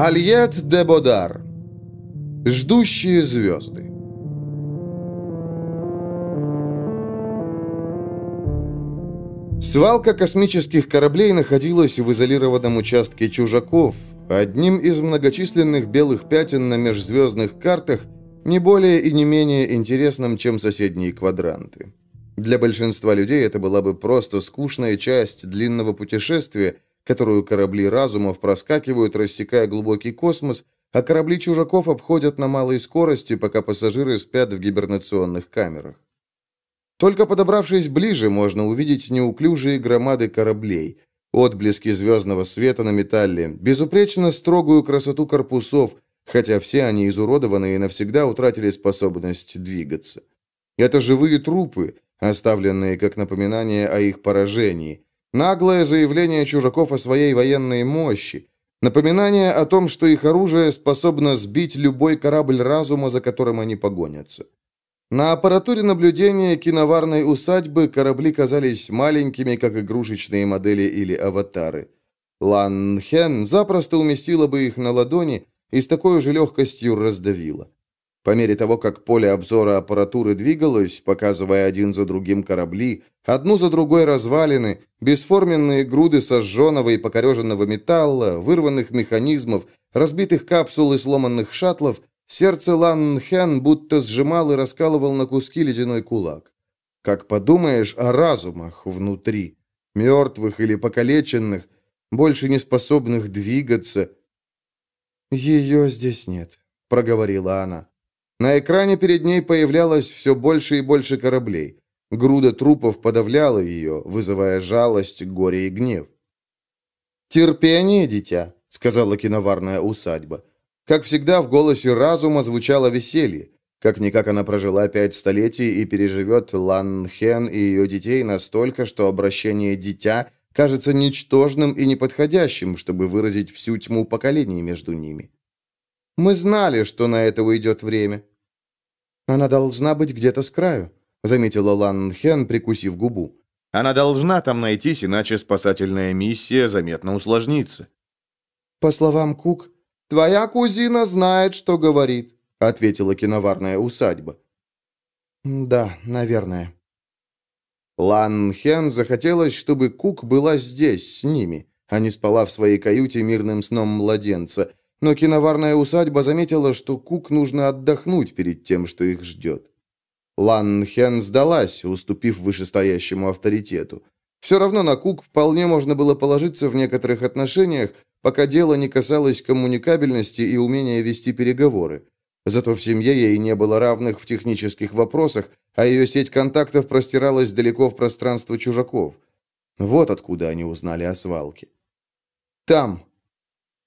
Альет де Бодар. Ждущие звезды. Свалка космических кораблей находилась в изолированном участке чужаков, одним из многочисленных белых пятен на межзвездных картах, не более и не менее интересным, чем соседние квадранты. Для большинства людей это была бы просто скучная часть длинного путешествия, которую корабли разумов проскакивают, рассекая глубокий космос, а корабли чужаков обходят на малой скорости, пока пассажиры спят в гибернационных камерах. Только подобравшись ближе, можно увидеть неуклюжие громады кораблей, отблески звездного света на металле, безупречно строгую красоту корпусов, хотя все они изуродованы и навсегда утратили способность двигаться. Это живые трупы, оставленные как напоминание о их поражении, наглое заявление чужаков о своей военной мощи, напоминание о том, что их оружие способно сбить любой корабль разума, за которым они погонятся. На аппаратуре наблюдения киноварной усадьбы корабли казались маленькими, как игрушечные модели или аватары. Лан Хен запросто уместила бы их на ладони и с такой же легкостью раздавила. По мере того, как поле обзора аппаратуры двигалось, показывая один за другим корабли, одну за другой развалины, бесформенные груды сожженного и покореженного металла, вырванных механизмов, разбитых капсул и сломанных шаттлов, Сердце Лан Хен будто сжимал и раскалывал на куски ледяной кулак. Как подумаешь о разумах внутри, мертвых или покалеченных, больше не способных двигаться. «Ее здесь нет», — проговорила она. На экране перед ней появлялось все больше и больше кораблей. Груда трупов подавляла ее, вызывая жалость, горе и гнев. «Терпение, дитя», — сказала киноварная усадьба. Как всегда, в голосе разума звучало веселье. Как-никак она прожила пять столетий и переживет Лан Хен и ее детей настолько, что обращение «дитя» кажется ничтожным и неподходящим, чтобы выразить всю тьму поколений между ними. Мы знали, что на это уйдет время. Она должна быть где-то с краю, заметила Лан Хен, прикусив губу. Она должна там найтись, иначе спасательная миссия заметно усложнится. По словам Кук, «Твоя кузина знает, что говорит», — ответила киноварная усадьба. «Да, наверное». Лан Хен захотелось, чтобы Кук была здесь, с ними, а не спала в своей каюте мирным сном младенца, но киноварная усадьба заметила, что Кук нужно отдохнуть перед тем, что их ждет. Лан Хен сдалась, уступив вышестоящему авторитету. Все равно на Кук вполне можно было положиться в некоторых отношениях, пока дело не касалось коммуникабельности и умения вести переговоры. Зато в семье ей не было равных в технических вопросах, а ее сеть контактов простиралась далеко в пространство чужаков. Вот откуда они узнали о свалке. Там.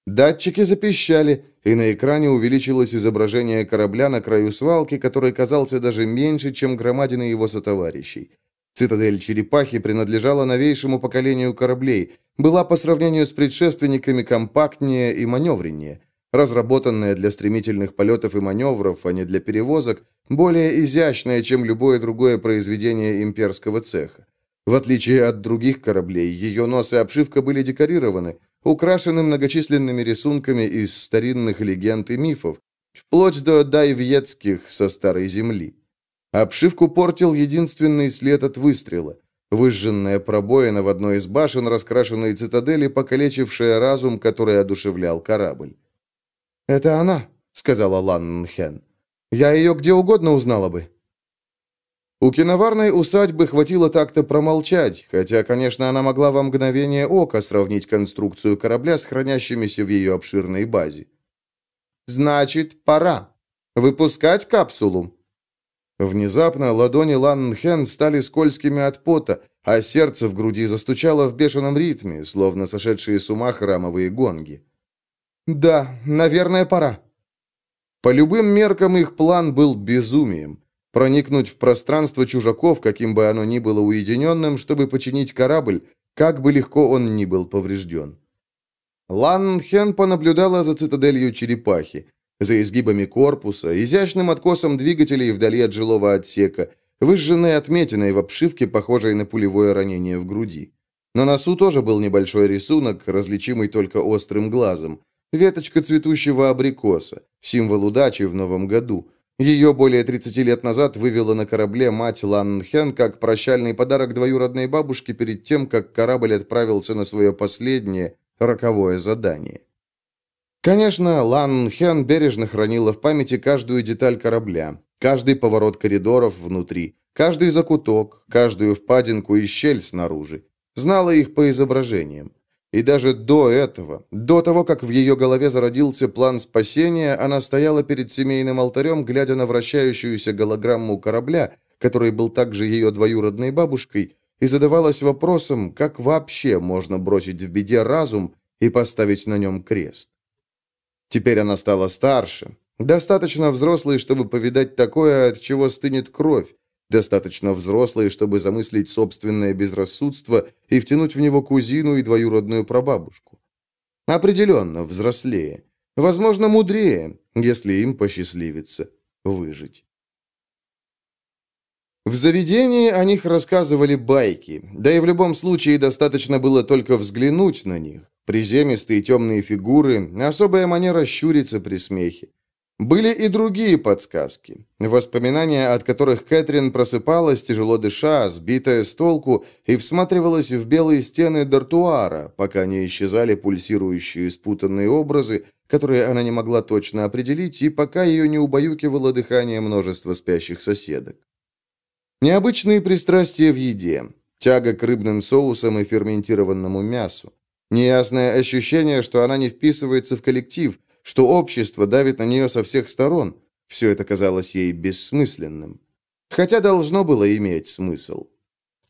Датчики запищали, и на экране увеличилось изображение корабля на краю свалки, который казался даже меньше, чем громадины его сотоварищей. Цитадель Черепахи принадлежала новейшему поколению кораблей, была по сравнению с предшественниками компактнее и маневреннее. Разработанная для стремительных полетов и маневров, а не для перевозок, более изящная, чем любое другое произведение имперского цеха. В отличие от других кораблей, ее нос и обшивка были декорированы, украшены многочисленными рисунками из старинных легенд и мифов, вплоть до дайвьетских со Старой Земли. Обшивку портил единственный след от выстрела. Выжженная пробоина в одной из башен раскрашенной цитадели, покалечившая разум, который одушевлял корабль. «Это она», — сказала Ланнхен. «Я ее где угодно узнала бы». У киноварной усадьбы хватило так-то промолчать, хотя, конечно, она могла во мгновение ока сравнить конструкцию корабля с хранящимися в ее обширной базе. «Значит, пора. Выпускать капсулу?» Внезапно ладони Лан Хен стали скользкими от пота, а сердце в груди застучало в бешеном ритме, словно сошедшие с ума храмовые гонги. «Да, наверное, пора». По любым меркам их план был безумием. Проникнуть в пространство чужаков, каким бы оно ни было уединенным, чтобы починить корабль, как бы легко он ни был поврежден. Лан Хен понаблюдала за цитаделью черепахи за изгибами корпуса, изящным откосом двигателей вдали от жилого отсека, выжженной отметиной в обшивке, похожей на пулевое ранение в груди. На носу тоже был небольшой рисунок, различимый только острым глазом. веточка цветущего абрикоса, символ удачи в новом году. Ее более 30 лет назад вывела на корабле мать Лан Хен как прощальный подарок двоюродной бабушке перед тем, как корабль отправился на свое последнее, роковое задание. Конечно, Лан Хен бережно хранила в памяти каждую деталь корабля, каждый поворот коридоров внутри, каждый закуток, каждую впадинку и щель снаружи. Знала их по изображениям. И даже до этого, до того, как в ее голове зародился план спасения, она стояла перед семейным алтарем, глядя на вращающуюся голограмму корабля, который был также ее двоюродной бабушкой, и задавалась вопросом, как вообще можно бросить в беде разум и поставить на нем крест. Теперь она стала старше, достаточно взрослой, чтобы повидать такое, от чего стынет кровь, достаточно взрослой, чтобы замыслить собственное безрассудство и втянуть в него кузину и двоюродную прабабушку. Определенно, взрослее. Возможно, мудрее, если им посчастливится выжить. В заведении о них рассказывали байки, да и в любом случае достаточно было только взглянуть на них. Приземистые темные фигуры, особая манера щуриться при смехе. Были и другие подсказки, воспоминания, от которых Кэтрин просыпалась, тяжело дыша, сбитая с толку, и всматривалась в белые стены дартуара, пока не исчезали пульсирующие спутанные образы, которые она не могла точно определить, и пока ее не убаюкивало дыхание множества спящих соседок. Необычные пристрастия в еде, тяга к рыбным соусам и ферментированному мясу. Неясное ощущение, что она не вписывается в коллектив, что общество давит на нее со всех сторон. Все это казалось ей бессмысленным. Хотя должно было иметь смысл.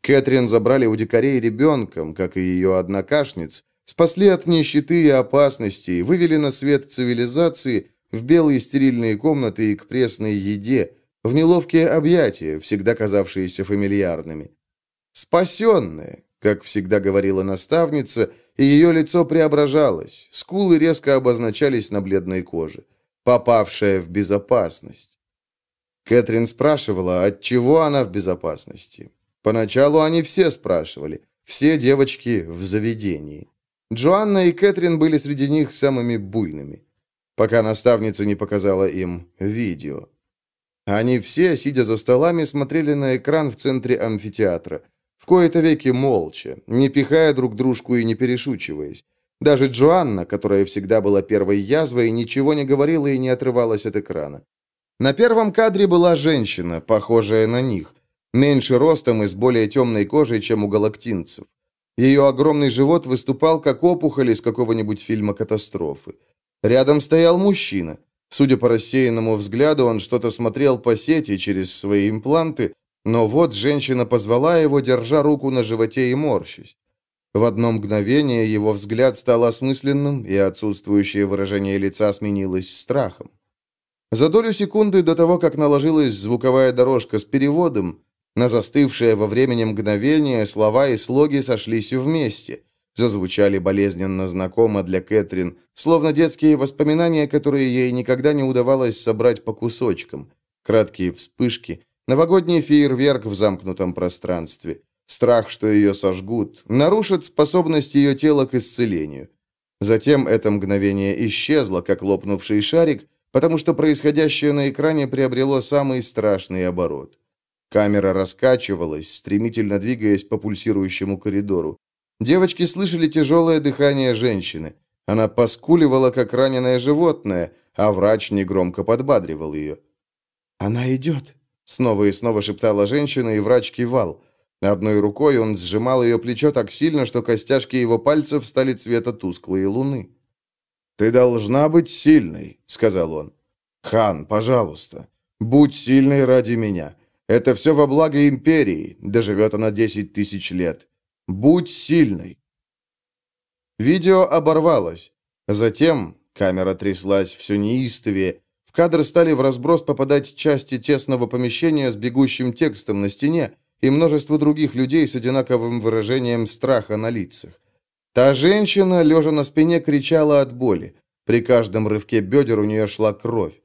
Кэтрин забрали у дикарей ребенком, как и ее однокашниц, спасли от нищеты и опасностей, вывели на свет цивилизации в белые стерильные комнаты и к пресной еде, в неловкие объятия, всегда казавшиеся фамильярными. Спасенные, как всегда говорила наставница, ее лицо преображалось, скулы резко обозначались на бледной коже. Попавшая в безопасность. Кэтрин спрашивала, от чего она в безопасности. Поначалу они все спрашивали, все девочки в заведении. Джоанна и Кэтрин были среди них самыми буйными, пока наставница не показала им видео. Они все, сидя за столами, смотрели на экран в центре амфитеатра, в кои-то веки молча, не пихая друг дружку и не перешучиваясь. Даже Джоанна, которая всегда была первой язвой, ничего не говорила и не отрывалась от экрана. На первом кадре была женщина, похожая на них, меньше ростом и с более темной кожей, чем у галактинцев. Ее огромный живот выступал, как опухоль из какого-нибудь фильма катастрофы. Рядом стоял мужчина. Судя по рассеянному взгляду, он что-то смотрел по сети через свои импланты, но вот женщина позвала его, держа руку на животе и морщись. В одно мгновение его взгляд стал осмысленным, и отсутствующее выражение лица сменилось страхом. За долю секунды до того, как наложилась звуковая дорожка с переводом, на застывшее во времени мгновение слова и слоги сошлись вместе, зазвучали болезненно знакомо для Кэтрин, словно детские воспоминания, которые ей никогда не удавалось собрать по кусочкам, краткие вспышки – Новогодний фейерверк в замкнутом пространстве. Страх, что ее сожгут, нарушит способность ее тела к исцелению. Затем это мгновение исчезло, как лопнувший шарик, потому что происходящее на экране приобрело самый страшный оборот. Камера раскачивалась, стремительно двигаясь по пульсирующему коридору. Девочки слышали тяжелое дыхание женщины. Она поскуливала, как раненое животное, а врач негромко подбадривал ее. «Она идет», Снова и снова шептала женщина, и врач кивал. Одной рукой он сжимал ее плечо так сильно, что костяшки его пальцев стали цвета тусклой луны. «Ты должна быть сильной», — сказал он. «Хан, пожалуйста, будь сильной ради меня. Это все во благо империи, доживет она десять тысяч лет. Будь сильной». Видео оборвалось. Затем камера тряслась все неистовее, в кадр стали в разброс попадать части тесного помещения с бегущим текстом на стене и множество других людей с одинаковым выражением страха на лицах. Та женщина, лежа на спине, кричала от боли. При каждом рывке бедер у нее шла кровь.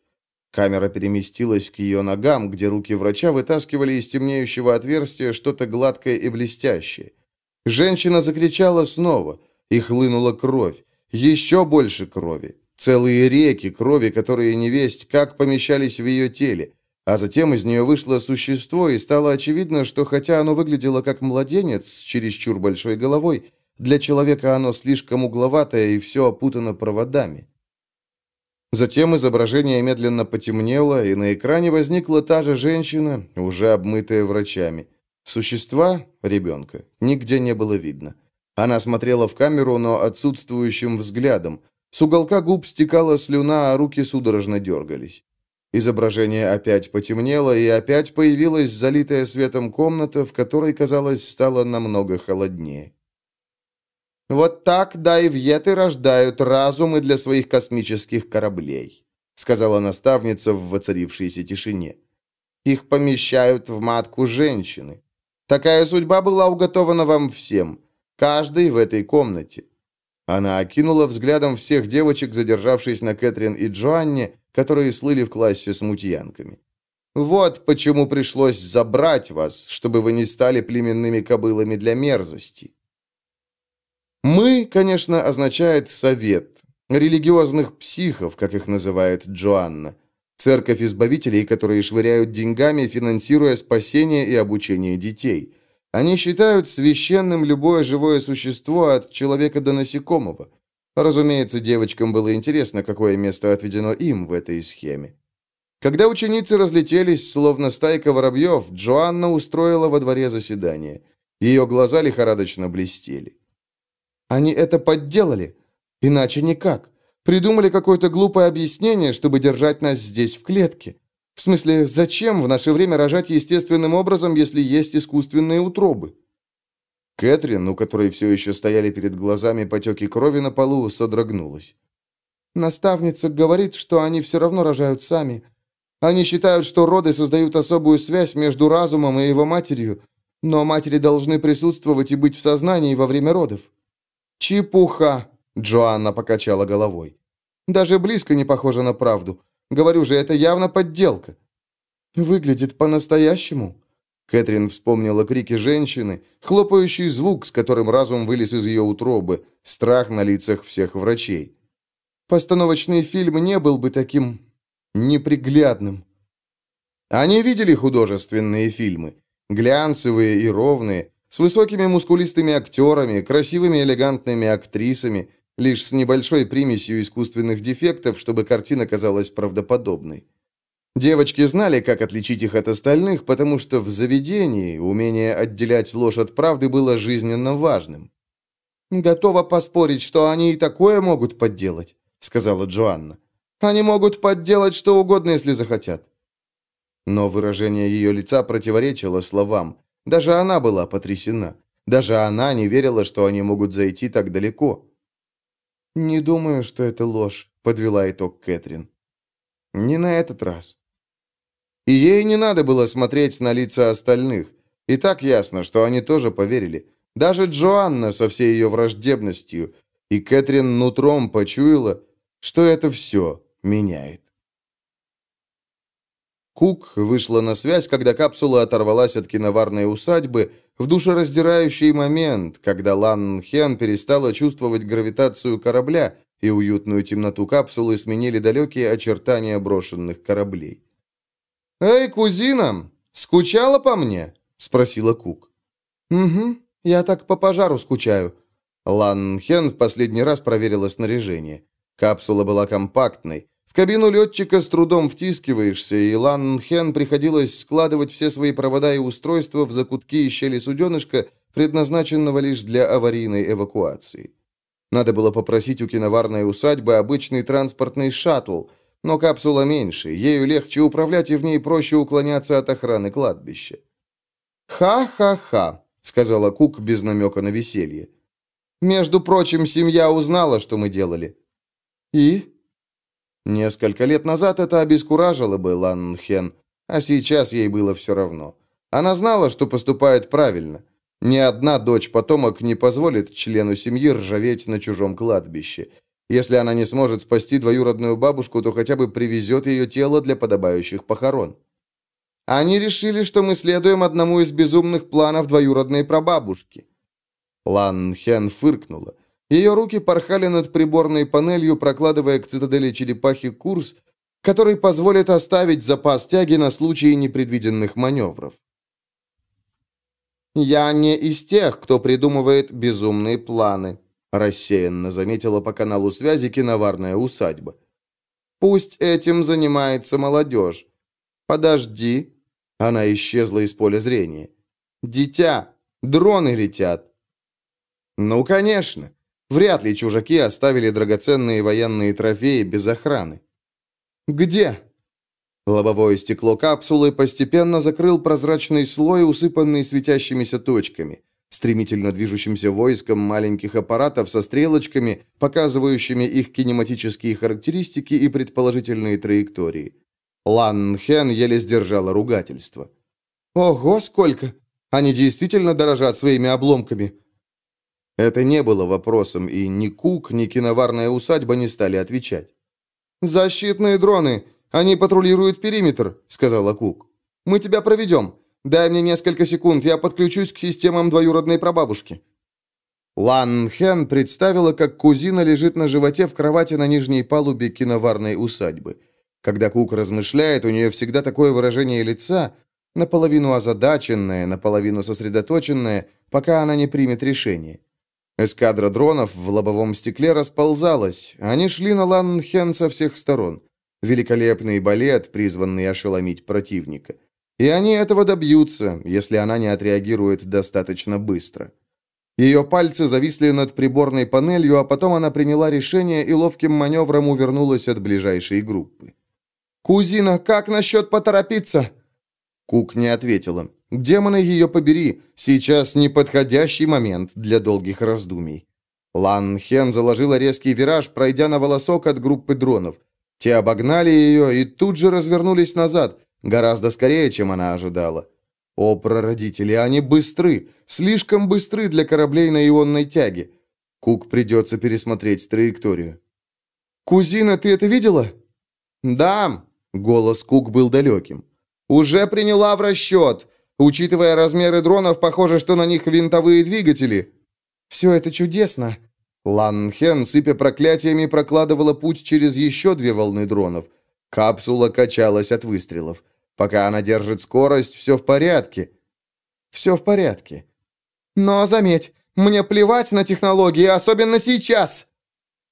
Камера переместилась к ее ногам, где руки врача вытаскивали из темнеющего отверстия что-то гладкое и блестящее. Женщина закричала снова, и хлынула кровь, еще больше крови. Целые реки крови, которые не весть как помещались в ее теле. А затем из нее вышло существо, и стало очевидно, что хотя оно выглядело как младенец с чересчур большой головой, для человека оно слишком угловатое и все опутано проводами. Затем изображение медленно потемнело, и на экране возникла та же женщина, уже обмытая врачами. Существа, ребенка, нигде не было видно. Она смотрела в камеру, но отсутствующим взглядом. С уголка губ стекала слюна, а руки судорожно дергались. Изображение опять потемнело, и опять появилась залитая светом комната, в которой, казалось, стало намного холоднее. «Вот так дайвьеты рождают разумы для своих космических кораблей», сказала наставница в воцарившейся тишине. «Их помещают в матку женщины. Такая судьба была уготована вам всем, каждый в этой комнате». Она окинула взглядом всех девочек, задержавшись на Кэтрин и Джоанне, которые слыли в классе с мутьянками. «Вот почему пришлось забрать вас, чтобы вы не стали племенными кобылами для мерзости. «Мы», конечно, означает «совет», религиозных психов, как их называет Джоанна. Церковь избавителей, которые швыряют деньгами, финансируя спасение и обучение детей. Они считают священным любое живое существо от человека до насекомого. Разумеется, девочкам было интересно, какое место отведено им в этой схеме. Когда ученицы разлетелись, словно стайка воробьев, Джоанна устроила во дворе заседание. Ее глаза лихорадочно блестели. Они это подделали. Иначе никак. Придумали какое-то глупое объяснение, чтобы держать нас здесь в клетке. В смысле, зачем в наше время рожать естественным образом, если есть искусственные утробы? Кэтрин, у которой все еще стояли перед глазами потеки крови на полу, содрогнулась. Наставница говорит, что они все равно рожают сами. Они считают, что роды создают особую связь между разумом и его матерью, но матери должны присутствовать и быть в сознании во время родов. «Чепуха!» — Джоанна покачала головой. «Даже близко не похоже на правду. Говорю же, это явно подделка». «Выглядит по-настоящему». Кэтрин вспомнила крики женщины, хлопающий звук, с которым разум вылез из ее утробы, страх на лицах всех врачей. Постановочный фильм не был бы таким неприглядным. Они видели художественные фильмы, глянцевые и ровные, с высокими мускулистыми актерами, красивыми элегантными актрисами, лишь с небольшой примесью искусственных дефектов, чтобы картина казалась правдоподобной. Девочки знали, как отличить их от остальных, потому что в заведении умение отделять ложь от правды было жизненно важным. «Готова поспорить, что они и такое могут подделать», — сказала Джоанна. «Они могут подделать что угодно, если захотят». Но выражение ее лица противоречило словам, даже она была потрясена. Даже она не верила, что они могут зайти так далеко. «Не думаю, что это ложь», — подвела итог Кэтрин. «Не на этот раз». И ей не надо было смотреть на лица остальных. И так ясно, что они тоже поверили. Даже Джоанна со всей ее враждебностью. И Кэтрин нутром почуяла, что это все меняет. Кук вышла на связь, когда капсула оторвалась от киноварной усадьбы, в душераздирающий момент, когда Лан Хен перестала чувствовать гравитацию корабля, и уютную темноту капсулы сменили далекие очертания брошенных кораблей. «Эй, кузина, скучала по мне?» — спросила Кук. «Угу, я так по пожару скучаю». Лан Хен в последний раз проверила снаряжение. Капсула была компактной кабину летчика с трудом втискиваешься, и Лан Хен приходилось складывать все свои провода и устройства в закутки и щели суденышка, предназначенного лишь для аварийной эвакуации. Надо было попросить у киноварной усадьбы обычный транспортный шаттл, но капсула меньше, ею легче управлять и в ней проще уклоняться от охраны кладбища. «Ха-ха-ха», — сказала Кук без намека на веселье. «Между прочим, семья узнала, что мы делали». «И?» Несколько лет назад это обескуражило бы Лан Хен, а сейчас ей было все равно. Она знала, что поступает правильно. Ни одна дочь-потомок не позволит члену семьи ржаветь на чужом кладбище. Если она не сможет спасти двоюродную бабушку, то хотя бы привезет ее тело для подобающих похорон. Они решили, что мы следуем одному из безумных планов двоюродной прабабушки. Лан Хен фыркнула. Ее руки порхали над приборной панелью, прокладывая к цитадели черепахи курс, который позволит оставить запас тяги на случай непредвиденных маневров. «Я не из тех, кто придумывает безумные планы», рассеянно заметила по каналу связи киноварная усадьба. «Пусть этим занимается молодежь. Подожди». Она исчезла из поля зрения. «Дитя, дроны летят». «Ну, конечно. Вряд ли чужаки оставили драгоценные военные трофеи без охраны. «Где?» Лобовое стекло капсулы постепенно закрыл прозрачный слой, усыпанный светящимися точками, стремительно движущимся войском маленьких аппаратов со стрелочками, показывающими их кинематические характеристики и предположительные траектории. Лан Хен еле сдержала ругательство. «Ого, сколько! Они действительно дорожат своими обломками!» Это не было вопросом, и ни Кук, ни киноварная усадьба не стали отвечать. «Защитные дроны! Они патрулируют периметр», — сказала Кук. «Мы тебя проведем. Дай мне несколько секунд, я подключусь к системам двоюродной прабабушки». Лан Хен представила, как кузина лежит на животе в кровати на нижней палубе киноварной усадьбы. Когда Кук размышляет, у нее всегда такое выражение лица, наполовину озадаченное, наполовину сосредоточенное, пока она не примет решение. Эскадра дронов в лобовом стекле расползалась. Они шли на Ланнхен со всех сторон. Великолепный балет, призванный ошеломить противника. И они этого добьются, если она не отреагирует достаточно быстро. Ее пальцы зависли над приборной панелью, а потом она приняла решение и ловким маневром увернулась от ближайшей группы. «Кузина, как насчет поторопиться?» Кук не ответила. Демоны ее побери, сейчас неподходящий момент для долгих раздумий. Лан Хен заложила резкий вираж, пройдя на волосок от группы дронов. Те обогнали ее и тут же развернулись назад, гораздо скорее, чем она ожидала. О, прародители, они быстры, слишком быстры для кораблей на ионной тяге. Кук придется пересмотреть траекторию. «Кузина, ты это видела?» «Да», — голос Кук был далеким. «Уже приняла в расчет. Учитывая размеры дронов, похоже, что на них винтовые двигатели. Все это чудесно. Лан Хен, сыпя проклятиями, прокладывала путь через еще две волны дронов. Капсула качалась от выстрелов. Пока она держит скорость, все в порядке. Все в порядке. Но заметь, мне плевать на технологии, особенно сейчас.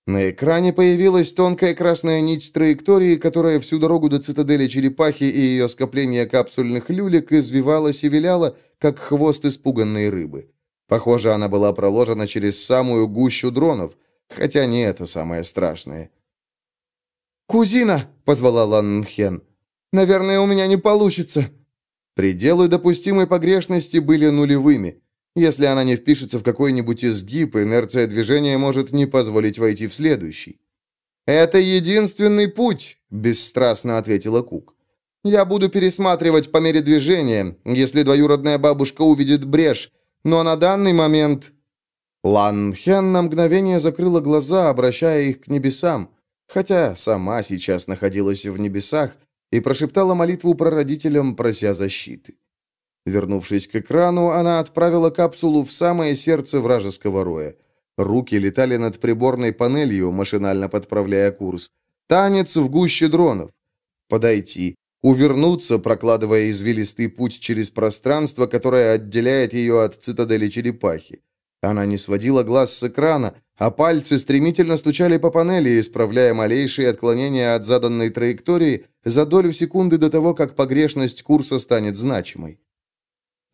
На экране появилась тонкая красная нить траектории, которая всю дорогу до цитадели черепахи и ее скопления капсульных люлек извивалась и виляла, как хвост испуганной рыбы. Похоже, она была проложена через самую гущу дронов, хотя не это самое страшное. «Кузина!» — позвала Ланнхен. «Наверное, у меня не получится». Пределы допустимой погрешности были нулевыми. Если она не впишется в какой-нибудь изгиб, инерция движения может не позволить войти в следующий. «Это единственный путь», — бесстрастно ответила Кук. «Я буду пересматривать по мере движения, если двоюродная бабушка увидит брешь, но на данный момент...» Лан Хен на мгновение закрыла глаза, обращая их к небесам, хотя сама сейчас находилась в небесах и прошептала молитву прародителям, прося защиты. Вернувшись к экрану, она отправила капсулу в самое сердце вражеского роя. Руки летали над приборной панелью, машинально подправляя курс. Танец в гуще дронов. Подойти. Увернуться, прокладывая извилистый путь через пространство, которое отделяет ее от цитадели черепахи. Она не сводила глаз с экрана, а пальцы стремительно стучали по панели, исправляя малейшие отклонения от заданной траектории за долю секунды до того, как погрешность курса станет значимой.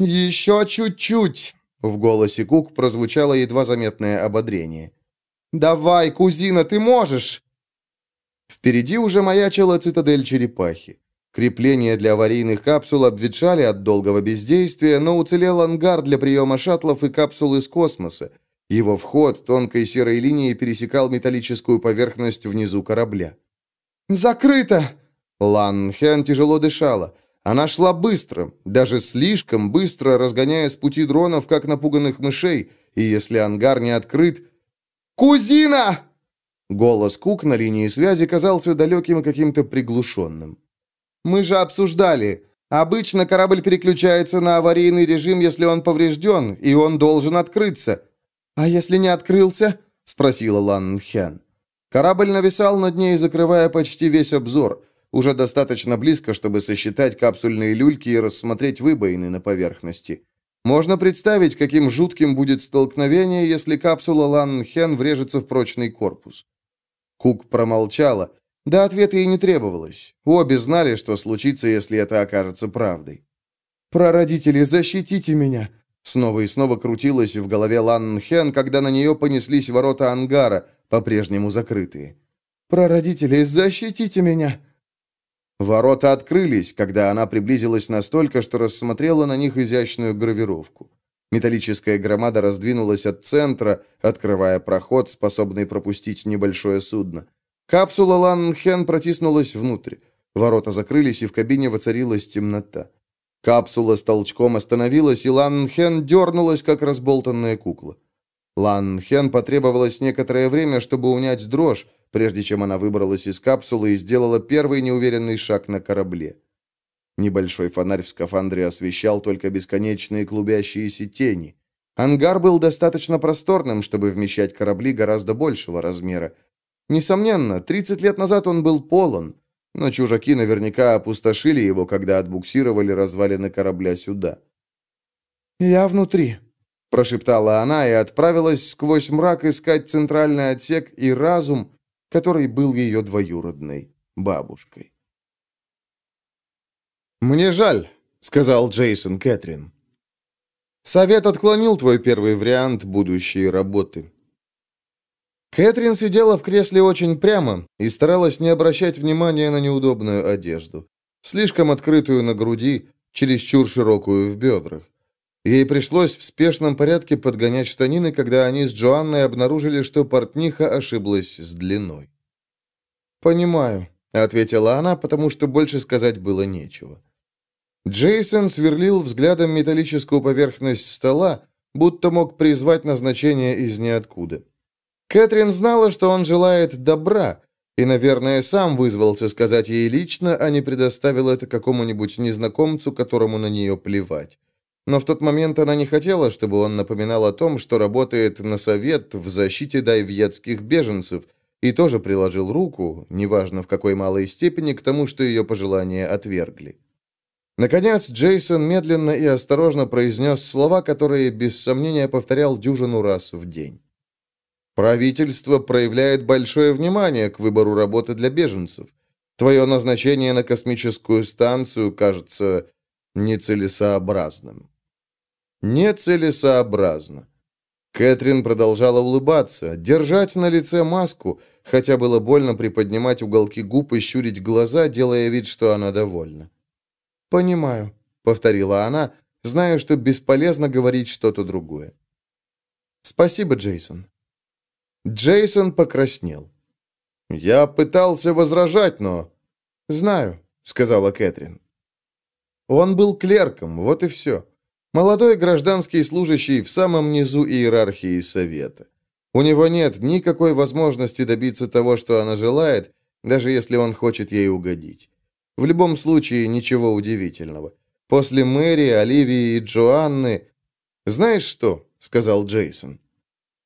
«Еще чуть-чуть!» — в голосе Кук прозвучало едва заметное ободрение. «Давай, кузина, ты можешь!» Впереди уже маячила цитадель черепахи. Крепления для аварийных капсул обветшали от долгого бездействия, но уцелел ангар для приема шаттлов и капсул из космоса. Его вход тонкой серой линией пересекал металлическую поверхность внизу корабля. «Закрыто!» Лан Хен тяжело дышала. Она шла быстро, даже слишком быстро, разгоняя с пути дронов, как напуганных мышей, и если ангар не открыт... «Кузина!» Голос Кук на линии связи казался далеким и каким-то приглушенным. «Мы же обсуждали. Обычно корабль переключается на аварийный режим, если он поврежден, и он должен открыться. А если не открылся?» спросила Лан Хен. Корабль нависал над ней, закрывая почти весь обзор, уже достаточно близко, чтобы сосчитать капсульные люльки и рассмотреть выбоины на поверхности. Можно представить, каким жутким будет столкновение, если капсула Лан Хен врежется в прочный корпус. Кук промолчала. Да ответа и не требовалось. Обе знали, что случится, если это окажется правдой. «Прародители, защитите меня!» Снова и снова крутилась в голове Лан Хен, когда на нее понеслись ворота ангара, по-прежнему закрытые. «Прародители, защитите меня!» Ворота открылись, когда она приблизилась настолько, что рассмотрела на них изящную гравировку. Металлическая громада раздвинулась от центра, открывая проход, способный пропустить небольшое судно. Капсула Ланнхен протиснулась внутрь. Ворота закрылись, и в кабине воцарилась темнота. Капсула с толчком остановилась, и Ланнхен дернулась, как разболтанная кукла. Ланнхен потребовалось некоторое время, чтобы унять дрожь, прежде чем она выбралась из капсулы и сделала первый неуверенный шаг на корабле. Небольшой фонарь в скафандре освещал только бесконечные клубящиеся тени. Ангар был достаточно просторным, чтобы вмещать корабли гораздо большего размера. Несомненно, 30 лет назад он был полон, но чужаки наверняка опустошили его, когда отбуксировали развалины корабля сюда. «Я внутри», — прошептала она и отправилась сквозь мрак искать центральный отсек и разум, который был ее двоюродной бабушкой. «Мне жаль», — сказал Джейсон Кэтрин. «Совет отклонил твой первый вариант будущей работы». Кэтрин сидела в кресле очень прямо и старалась не обращать внимания на неудобную одежду. Слишком открытую на груди, чересчур широкую в бедрах. Ей пришлось в спешном порядке подгонять штанины, когда они с Джоанной обнаружили, что портниха ошиблась с длиной. «Понимаю», — ответила она, потому что больше сказать было нечего. Джейсон сверлил взглядом металлическую поверхность стола, будто мог призвать назначение из ниоткуда. Кэтрин знала, что он желает добра, и, наверное, сам вызвался сказать ей лично, а не предоставил это какому-нибудь незнакомцу, которому на нее плевать. Но в тот момент она не хотела, чтобы он напоминал о том, что работает на совет в защите дайвьетских беженцев, и тоже приложил руку, неважно в какой малой степени, к тому, что ее пожелания отвергли. Наконец, Джейсон медленно и осторожно произнес слова, которые без сомнения повторял дюжину раз в день. «Правительство проявляет большое внимание к выбору работы для беженцев. Твое назначение на космическую станцию кажется нецелесообразным». Нецелесообразно. Кэтрин продолжала улыбаться, держать на лице маску, хотя было больно приподнимать уголки губ и щурить глаза, делая вид, что она довольна. «Понимаю», — повторила она, зная, что бесполезно говорить что-то другое. «Спасибо, Джейсон». Джейсон покраснел. «Я пытался возражать, но...» «Знаю», — сказала Кэтрин. Он был клерком, вот и все. Молодой гражданский служащий в самом низу иерархии совета. У него нет никакой возможности добиться того, что она желает, даже если он хочет ей угодить. В любом случае, ничего удивительного. После Мэри, Оливии и Джоанны... «Знаешь что?» — сказал Джейсон.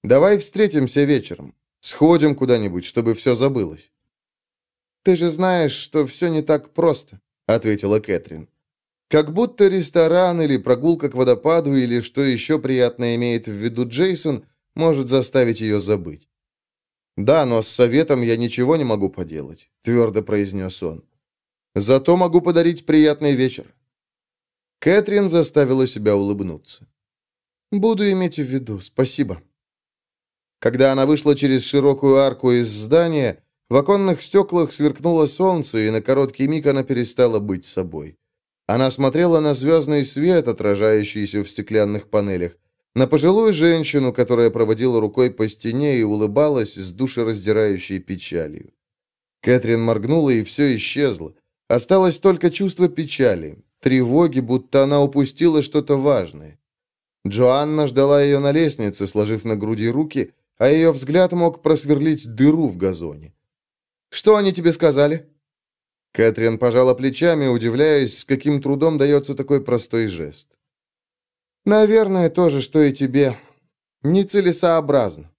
«Давай встретимся вечером. Сходим куда-нибудь, чтобы все забылось». «Ты же знаешь, что все не так просто», — ответила Кэтрин. Как будто ресторан или прогулка к водопаду или что еще приятно имеет в виду Джейсон, может заставить ее забыть. «Да, но с советом я ничего не могу поделать», — твердо произнес он. «Зато могу подарить приятный вечер». Кэтрин заставила себя улыбнуться. «Буду иметь в виду, спасибо». Когда она вышла через широкую арку из здания, в оконных стеклах сверкнуло солнце, и на короткий миг она перестала быть собой. Она смотрела на звездный свет, отражающийся в стеклянных панелях, на пожилую женщину, которая проводила рукой по стене и улыбалась с душераздирающей печалью. Кэтрин моргнула, и все исчезло. Осталось только чувство печали, тревоги, будто она упустила что-то важное. Джоанна ждала ее на лестнице, сложив на груди руки, а ее взгляд мог просверлить дыру в газоне. «Что они тебе сказали?» Кэтрин пожала плечами, удивляясь, с каким трудом дается такой простой жест. «Наверное, то же, что и тебе. Нецелесообразно».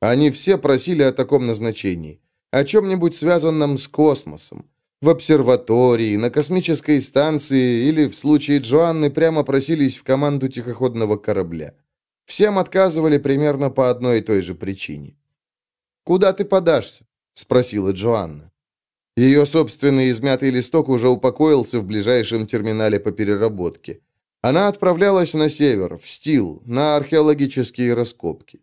Они все просили о таком назначении. О чем-нибудь связанном с космосом. В обсерватории, на космической станции или, в случае Джоанны, прямо просились в команду тихоходного корабля. Всем отказывали примерно по одной и той же причине. «Куда ты подашься?» — спросила Джоанна. Ее собственный измятый листок уже упокоился в ближайшем терминале по переработке. Она отправлялась на север, в Стил, на археологические раскопки.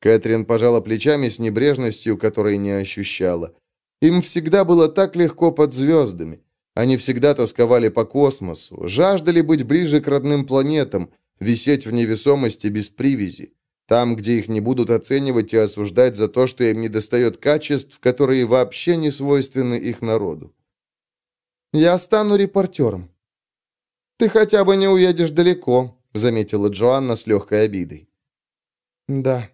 Кэтрин пожала плечами с небрежностью, которой не ощущала. Им всегда было так легко под звездами. Они всегда тосковали по космосу, жаждали быть ближе к родным планетам, висеть в невесомости без привязи. Там, где их не будут оценивать и осуждать за то, что им недостает качеств, которые вообще не свойственны их народу. «Я стану репортером». «Ты хотя бы не уедешь далеко», — заметила Джоанна с легкой обидой. «Да».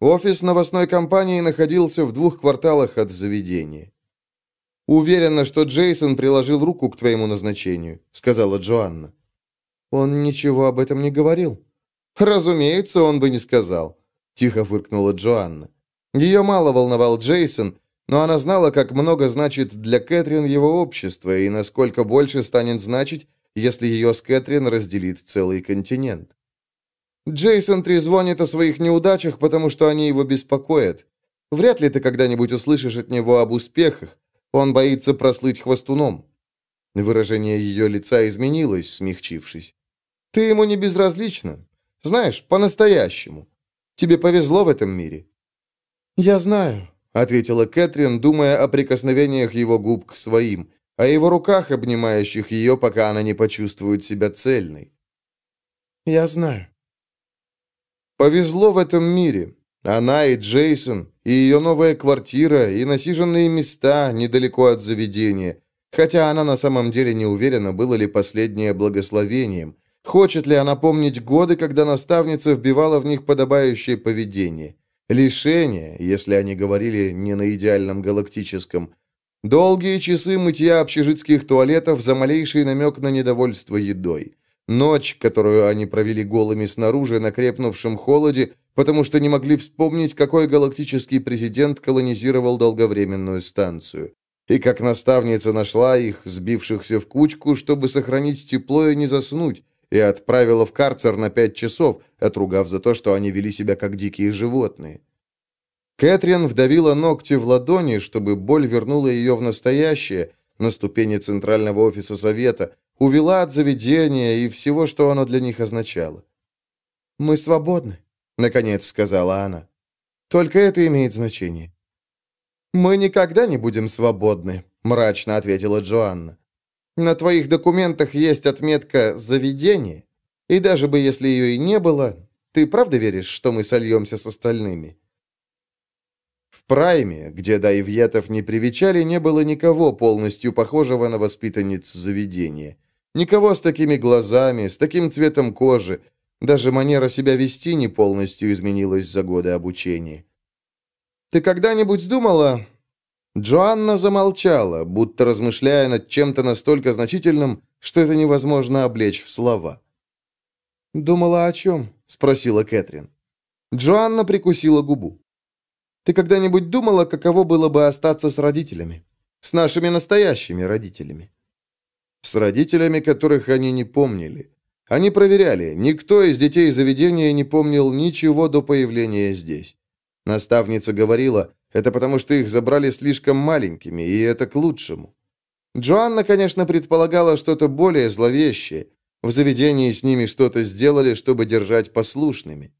Офис новостной компании находился в двух кварталах от заведения. «Уверена, что Джейсон приложил руку к твоему назначению», — сказала Джоанна. «Он ничего об этом не говорил». «Разумеется, он бы не сказал», — тихо фыркнула Джоанна. Ее мало волновал Джейсон, но она знала, как много значит для Кэтрин его общество и насколько больше станет значить, если ее с Кэтрин разделит целый континент. Джейсон трезвонит о своих неудачах, потому что они его беспокоят. Вряд ли ты когда-нибудь услышишь от него об успехах. Он боится прослыть хвостуном. Выражение ее лица изменилось, смягчившись. Ты ему не безразлична. Знаешь, по-настоящему. Тебе повезло в этом мире». «Я знаю», — ответила Кэтрин, думая о прикосновениях его губ к своим, о его руках, обнимающих ее, пока она не почувствует себя цельной. «Я знаю». «Повезло в этом мире. Она и Джейсон, и ее новая квартира, и насиженные места недалеко от заведения, хотя она на самом деле не уверена, было ли последнее благословением, Хочет ли она помнить годы, когда наставница вбивала в них подобающее поведение? Лишение, если они говорили не на идеальном галактическом. Долгие часы мытья общежитских туалетов за малейший намек на недовольство едой. Ночь, которую они провели голыми снаружи на крепнувшем холоде, потому что не могли вспомнить, какой галактический президент колонизировал долговременную станцию. И как наставница нашла их, сбившихся в кучку, чтобы сохранить тепло и не заснуть, и отправила в карцер на пять часов, отругав за то, что они вели себя как дикие животные. Кэтрин вдавила ногти в ладони, чтобы боль вернула ее в настоящее, на ступени центрального офиса совета, увела от заведения и всего, что оно для них означало. «Мы свободны», — наконец сказала она. «Только это имеет значение». «Мы никогда не будем свободны», — мрачно ответила Джоанна. На твоих документах есть отметка «заведение», и даже бы если ее и не было, ты правда веришь, что мы сольемся с остальными?» В Прайме, где Дайвьетов не привечали, не было никого полностью похожего на воспитанниц заведения. Никого с такими глазами, с таким цветом кожи. Даже манера себя вести не полностью изменилась за годы обучения. «Ты когда-нибудь думала, Джоанна замолчала, будто размышляя над чем-то настолько значительным, что это невозможно облечь в слова. «Думала о чем?» — спросила Кэтрин. Джоанна прикусила губу. «Ты когда-нибудь думала, каково было бы остаться с родителями? С нашими настоящими родителями?» С родителями, которых они не помнили. Они проверяли, никто из детей заведения не помнил ничего до появления здесь. Наставница говорила, это потому, что их забрали слишком маленькими, и это к лучшему. Джоанна, конечно, предполагала что-то более зловещее. В заведении с ними что-то сделали, чтобы держать послушными.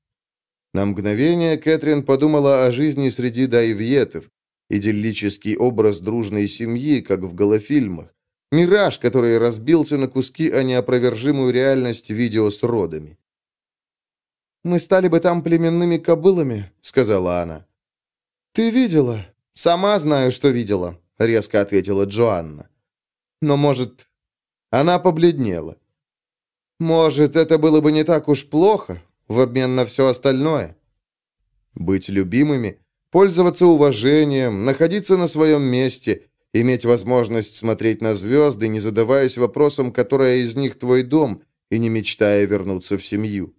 На мгновение Кэтрин подумала о жизни среди дайвьетов, идиллический образ дружной семьи, как в голофильмах, мираж, который разбился на куски о неопровержимую реальность видео с родами. «Мы стали бы там племенными кобылами», — сказала она. «Ты видела?» «Сама знаю, что видела», — резко ответила Джоанна. «Но, может...» Она побледнела. «Может, это было бы не так уж плохо, в обмен на все остальное?» «Быть любимыми, пользоваться уважением, находиться на своем месте, иметь возможность смотреть на звезды, не задаваясь вопросом, которая из них твой дом, и не мечтая вернуться в семью».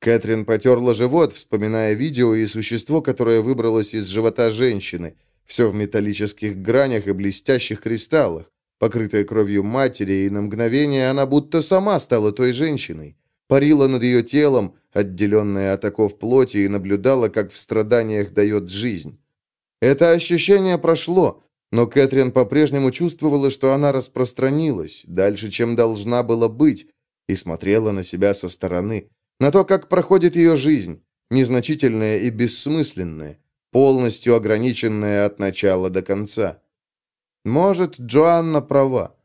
Кэтрин потерла живот, вспоминая видео и существо, которое выбралось из живота женщины. Все в металлических гранях и блестящих кристаллах, покрытое кровью матери, и на мгновение она будто сама стала той женщиной. Парила над ее телом, отделенная от оков плоти, и наблюдала, как в страданиях дает жизнь. Это ощущение прошло, но Кэтрин по-прежнему чувствовала, что она распространилась, дальше, чем должна была быть, и смотрела на себя со стороны, на то, как проходит ее жизнь, незначительная и бессмысленная, полностью ограниченная от начала до конца. Может, Джоанна права.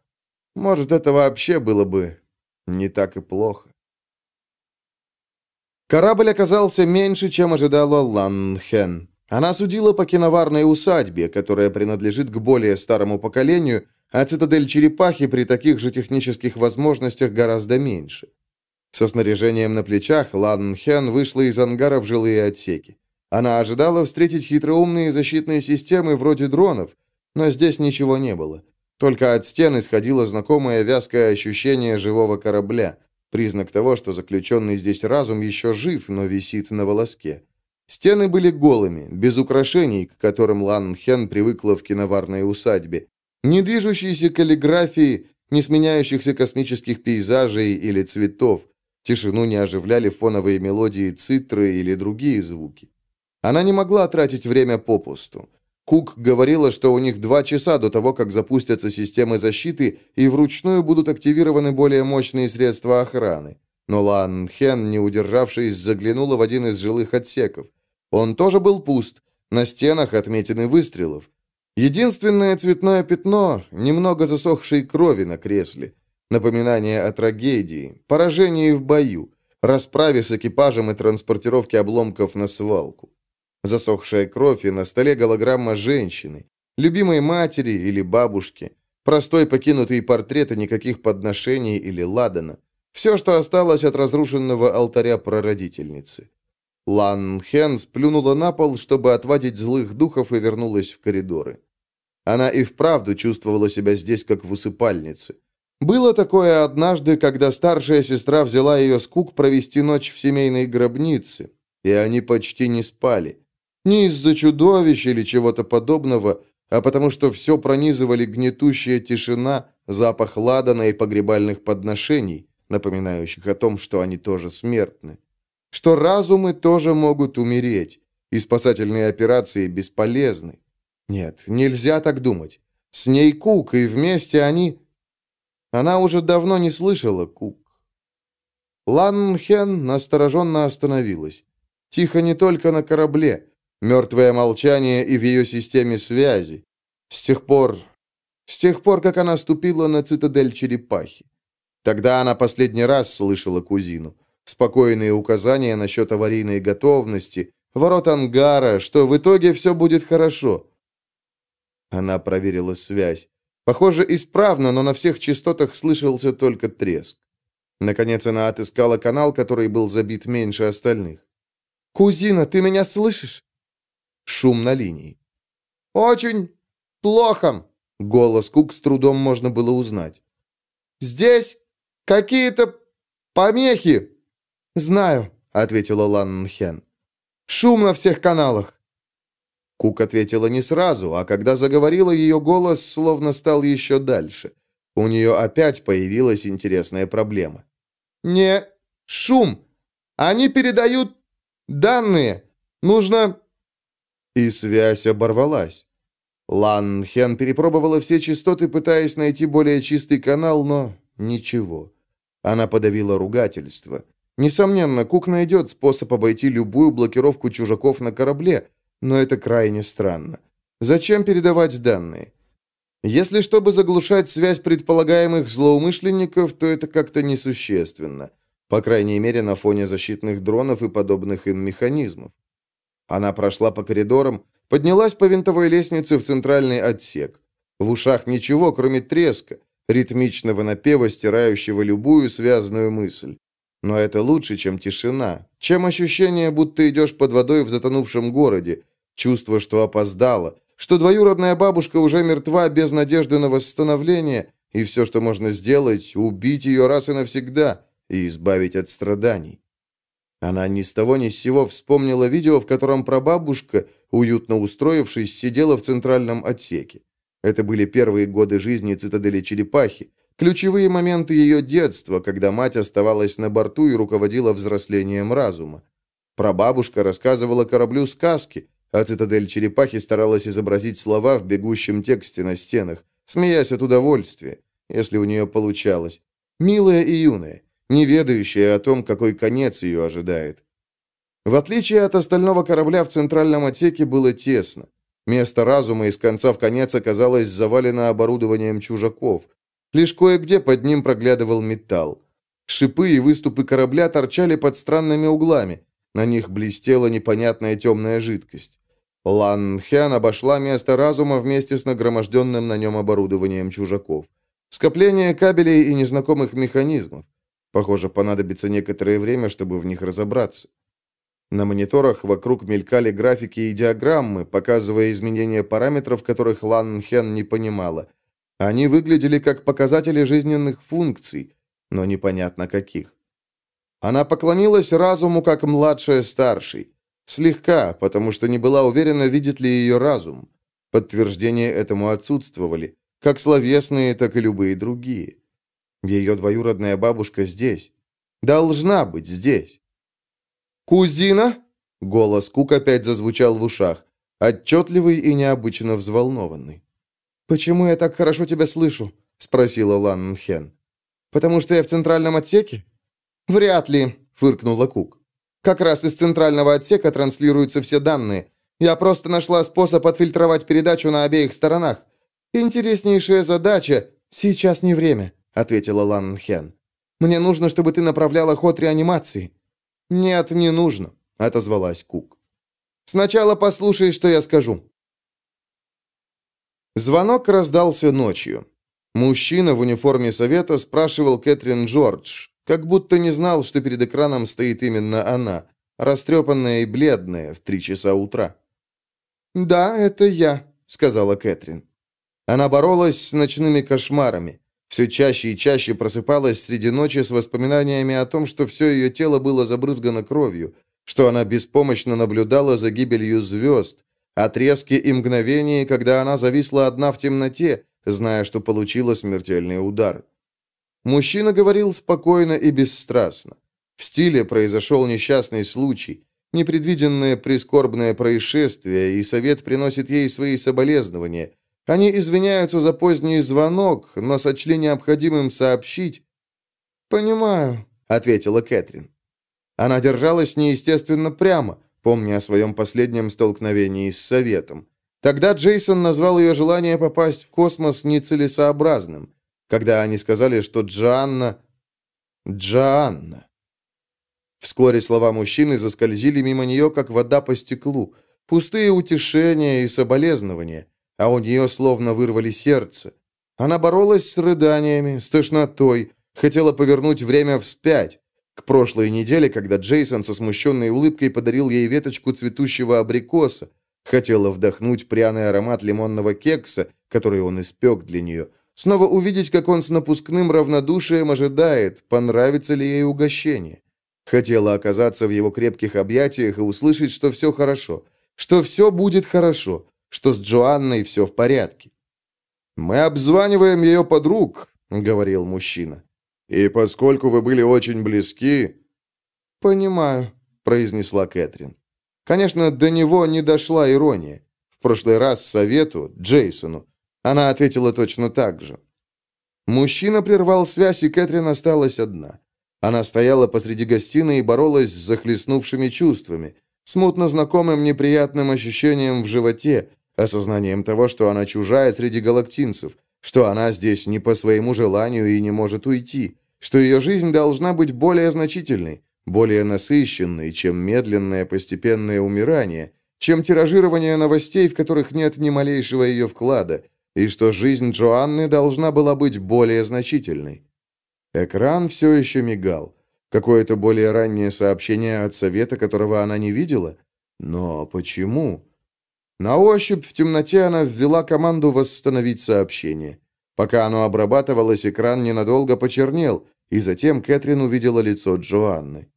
Может, это вообще было бы не так и плохо. Корабль оказался меньше, чем ожидала Ланхен. Она судила по киноварной усадьбе, которая принадлежит к более старому поколению, а цитадель черепахи при таких же технических возможностях гораздо меньше. Со снаряжением на плечах Лан Хен вышла из ангара в жилые отсеки. Она ожидала встретить хитроумные защитные системы вроде дронов, но здесь ничего не было. Только от стен исходило знакомое вязкое ощущение живого корабля, признак того, что заключенный здесь разум еще жив, но висит на волоске. Стены были голыми, без украшений, к которым Лан Хен привыкла в киноварной усадьбе. Ни движущейся каллиграфии, ни сменяющихся космических пейзажей или цветов. Тишину не оживляли фоновые мелодии цитры или другие звуки. Она не могла тратить время попусту. Кук говорила, что у них два часа до того, как запустятся системы защиты и вручную будут активированы более мощные средства охраны. Но Лан Хен, не удержавшись, заглянула в один из жилых отсеков. Он тоже был пуст, на стенах отметины выстрелов. Единственное цветное пятно – немного засохшей крови на кресле. Напоминание о трагедии, поражении в бою, расправе с экипажем и транспортировке обломков на свалку. Засохшая кровь и на столе голограмма женщины, любимой матери или бабушки, простой покинутый портрет и никаких подношений или ладана. Все, что осталось от разрушенного алтаря прародительницы. Лан Хен сплюнула на пол, чтобы отвадить злых духов и вернулась в коридоры. Она и вправду чувствовала себя здесь, как в усыпальнице. Было такое однажды, когда старшая сестра взяла ее с Кук провести ночь в семейной гробнице, и они почти не спали. Не из-за чудовищ или чего-то подобного, а потому что все пронизывали гнетущая тишина, запах ладана и погребальных подношений, напоминающих о том, что они тоже смертны. Что разумы тоже могут умереть, и спасательные операции бесполезны. Нет, нельзя так думать. С ней Кук, и вместе они... Она уже давно не слышала Кук. Лан Хен настороженно остановилась. Тихо не только на корабле. Мертвое молчание и в ее системе связи. С тех пор... С тех пор, как она ступила на цитадель черепахи. Тогда она последний раз слышала кузину. Спокойные указания насчет аварийной готовности, ворот ангара, что в итоге все будет хорошо. Она проверила связь. Похоже, исправно, но на всех частотах слышался только треск. Наконец она отыскала канал, который был забит меньше остальных. «Кузина, ты меня слышишь?» Шум на линии. «Очень плохо!» Голос Кук с трудом можно было узнать. «Здесь какие-то помехи!» «Знаю», — ответила Лан Хен. «Шум на всех каналах». Кук ответила не сразу, а когда заговорила, ее голос словно стал еще дальше. У нее опять появилась интересная проблема. «Не шум. Они передают данные. Нужно и связь оборвалась. Лан Хен перепробовала все частоты, пытаясь найти более чистый канал, но ничего. Она подавила ругательство. Несомненно, Кук найдет способ обойти любую блокировку чужаков на корабле, но это крайне странно. Зачем передавать данные? Если чтобы заглушать связь предполагаемых злоумышленников, то это как-то несущественно. По крайней мере, на фоне защитных дронов и подобных им механизмов. Она прошла по коридорам, поднялась по винтовой лестнице в центральный отсек. В ушах ничего, кроме треска, ритмичного напева, стирающего любую связанную мысль. Но это лучше, чем тишина, чем ощущение, будто идешь под водой в затонувшем городе, чувство, что опоздала, что двоюродная бабушка уже мертва без надежды на восстановление, и все, что можно сделать, убить ее раз и навсегда и избавить от страданий. Она ни с того ни с сего вспомнила видео, в котором прабабушка, уютно устроившись, сидела в центральном отсеке. Это были первые годы жизни цитадели Черепахи, ключевые моменты ее детства, когда мать оставалась на борту и руководила взрослением разума. Прабабушка рассказывала кораблю сказки, а цитадель Черепахи старалась изобразить слова в бегущем тексте на стенах, смеясь от удовольствия, если у нее получалось. Милая и юная не ведающая о том, какой конец ее ожидает. В отличие от остального корабля, в центральном отсеке было тесно. Место разума из конца в конец оказалось завалено оборудованием чужаков. Лишь кое-где под ним проглядывал металл. Шипы и выступы корабля торчали под странными углами. На них блестела непонятная темная жидкость. Лан Хян обошла место разума вместе с нагроможденным на нем оборудованием чужаков. Скопление кабелей и незнакомых механизмов. Похоже, понадобится некоторое время, чтобы в них разобраться. На мониторах вокруг мелькали графики и диаграммы, показывая изменения параметров, которых Лан Хен не понимала. Они выглядели как показатели жизненных функций, но непонятно каких. Она поклонилась разуму как младшая старшей. Слегка, потому что не была уверена, видит ли ее разум. Подтверждения этому отсутствовали, как словесные, так и любые другие. Ее двоюродная бабушка здесь. Должна быть здесь. «Кузина?» Голос Кук опять зазвучал в ушах, отчетливый и необычно взволнованный. «Почему я так хорошо тебя слышу?» — спросила Лан Хен. «Потому что я в центральном отсеке?» «Вряд ли», — фыркнула Кук. «Как раз из центрального отсека транслируются все данные. Я просто нашла способ отфильтровать передачу на обеих сторонах. Интереснейшая задача. Сейчас не время ответила Лан Хен. Мне нужно, чтобы ты направляла ход реанимации. Нет, не нужно, отозвалась Кук. Сначала послушай, что я скажу. Звонок раздался ночью. Мужчина в униформе совета спрашивал Кэтрин Джордж, как будто не знал, что перед экраном стоит именно она, растрепанная и бледная, в три часа утра. «Да, это я», — сказала Кэтрин. Она боролась с ночными кошмарами. Все чаще и чаще просыпалась среди ночи с воспоминаниями о том, что все ее тело было забрызгано кровью, что она беспомощно наблюдала за гибелью звезд, отрезки и мгновения, когда она зависла одна в темноте, зная, что получила смертельный удар. Мужчина говорил спокойно и бесстрастно. В стиле произошел несчастный случай, непредвиденное прискорбное происшествие, и совет приносит ей свои соболезнования – они извиняются за поздний звонок, но сочли необходимым сообщить. «Понимаю», — ответила Кэтрин. Она держалась неестественно прямо, помня о своем последнем столкновении с Советом. Тогда Джейсон назвал ее желание попасть в космос нецелесообразным, когда они сказали, что Джоанна... Джоанна. Вскоре слова мужчины заскользили мимо нее, как вода по стеклу. Пустые утешения и соболезнования а у нее словно вырвали сердце. Она боролась с рыданиями, с тошнотой, хотела повернуть время вспять. К прошлой неделе, когда Джейсон со смущенной улыбкой подарил ей веточку цветущего абрикоса, хотела вдохнуть пряный аромат лимонного кекса, который он испек для нее, снова увидеть, как он с напускным равнодушием ожидает, понравится ли ей угощение. Хотела оказаться в его крепких объятиях и услышать, что все хорошо, что все будет хорошо, что с Джоанной все в порядке. «Мы обзваниваем ее подруг», — говорил мужчина. «И поскольку вы были очень близки...» «Понимаю», — произнесла Кэтрин. Конечно, до него не дошла ирония. В прошлый раз совету, Джейсону, она ответила точно так же. Мужчина прервал связь, и Кэтрин осталась одна. Она стояла посреди гостиной и боролась с захлестнувшими чувствами, смутно знакомым неприятным ощущением в животе, осознанием того, что она чужая среди галактинцев, что она здесь не по своему желанию и не может уйти, что ее жизнь должна быть более значительной, более насыщенной, чем медленное постепенное умирание, чем тиражирование новостей, в которых нет ни малейшего ее вклада, и что жизнь Джоанны должна была быть более значительной. Экран все еще мигал. Какое-то более раннее сообщение от совета, которого она не видела? Но почему? На ощупь в темноте она ввела команду «Восстановить сообщение». Пока оно обрабатывалось, экран ненадолго почернел, и затем Кэтрин увидела лицо Джоанны.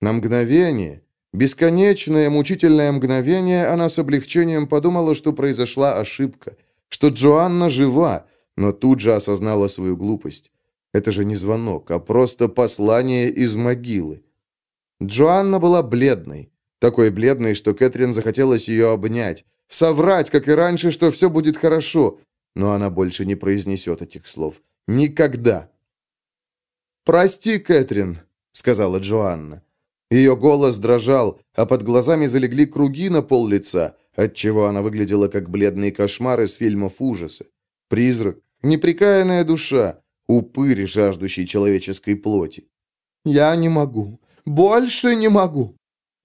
На мгновение, бесконечное мучительное мгновение, она с облегчением подумала, что произошла ошибка, что Джоанна жива, но тут же осознала свою глупость. Это же не звонок, а просто послание из могилы. Джоанна была бледной, такой бледной, что Кэтрин захотелось ее обнять, соврать, как и раньше, что все будет хорошо, но она больше не произнесет этих слов. Никогда. «Прости, Кэтрин», — сказала Джоанна. Ее голос дрожал, а под глазами залегли круги на пол лица, отчего она выглядела как бледный кошмар из фильмов ужаса. Призрак, неприкаянная душа, упырь, жаждущий человеческой плоти. «Я не могу. Больше не могу.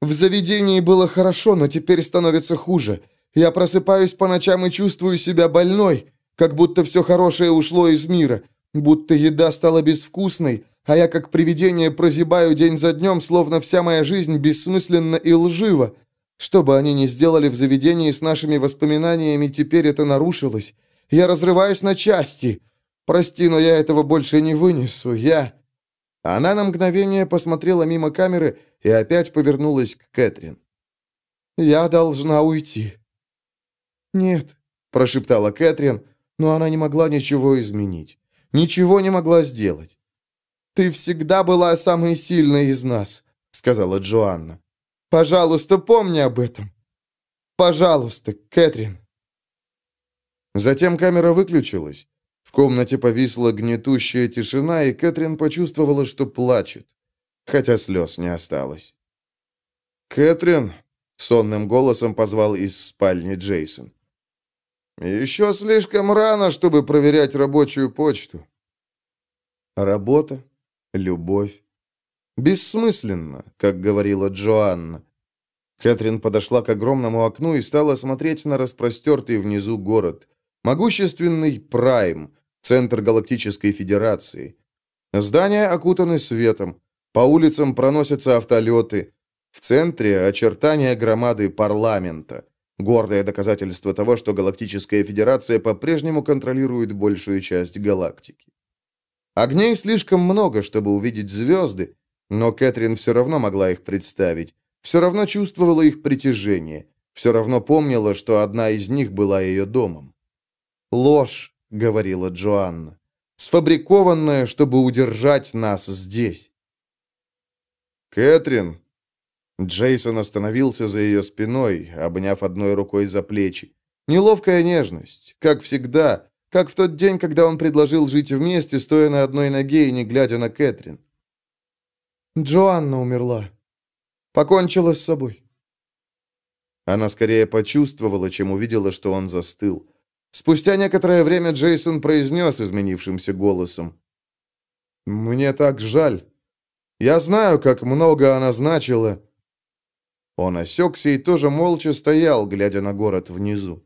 В заведении было хорошо, но теперь становится хуже. Я просыпаюсь по ночам и чувствую себя больной, как будто все хорошее ушло из мира, будто еда стала безвкусной, а я как привидение прозябаю день за днем, словно вся моя жизнь бессмысленна и лжива. Что бы они ни сделали в заведении с нашими воспоминаниями, теперь это нарушилось. Я разрываюсь на части. Прости, но я этого больше не вынесу. Я...» Она на мгновение посмотрела мимо камеры и опять повернулась к Кэтрин. «Я должна уйти». «Нет», — прошептала Кэтрин, но она не могла ничего изменить. Ничего не могла сделать. «Ты всегда была самой сильной из нас», — сказала Джоанна. «Пожалуйста, помни об этом. Пожалуйста, Кэтрин». Затем камера выключилась. В комнате повисла гнетущая тишина, и Кэтрин почувствовала, что плачет, хотя слез не осталось. «Кэтрин», — сонным голосом позвал из спальни Джейсон. Еще слишком рано, чтобы проверять рабочую почту. Работа, любовь. Бессмысленно, как говорила Джоанна. Кэтрин подошла к огромному окну и стала смотреть на распростертый внизу город. Могущественный Прайм, центр Галактической Федерации. Здания окутаны светом. По улицам проносятся автолеты. В центре очертания громады парламента. Гордое доказательство того, что Галактическая Федерация по-прежнему контролирует большую часть галактики. Огней слишком много, чтобы увидеть звезды, но Кэтрин все равно могла их представить, все равно чувствовала их притяжение, все равно помнила, что одна из них была ее домом. «Ложь», — говорила Джоанна, — «сфабрикованная, чтобы удержать нас здесь». «Кэтрин», Джейсон остановился за ее спиной, обняв одной рукой за плечи. Неловкая нежность, как всегда, как в тот день, когда он предложил жить вместе, стоя на одной ноге и не глядя на Кэтрин. Джоанна умерла. Покончила с собой. Она скорее почувствовала, чем увидела, что он застыл. Спустя некоторое время Джейсон произнес изменившимся голосом. «Мне так жаль. Я знаю, как много она значила, он осекся и тоже молча стоял, глядя на город внизу.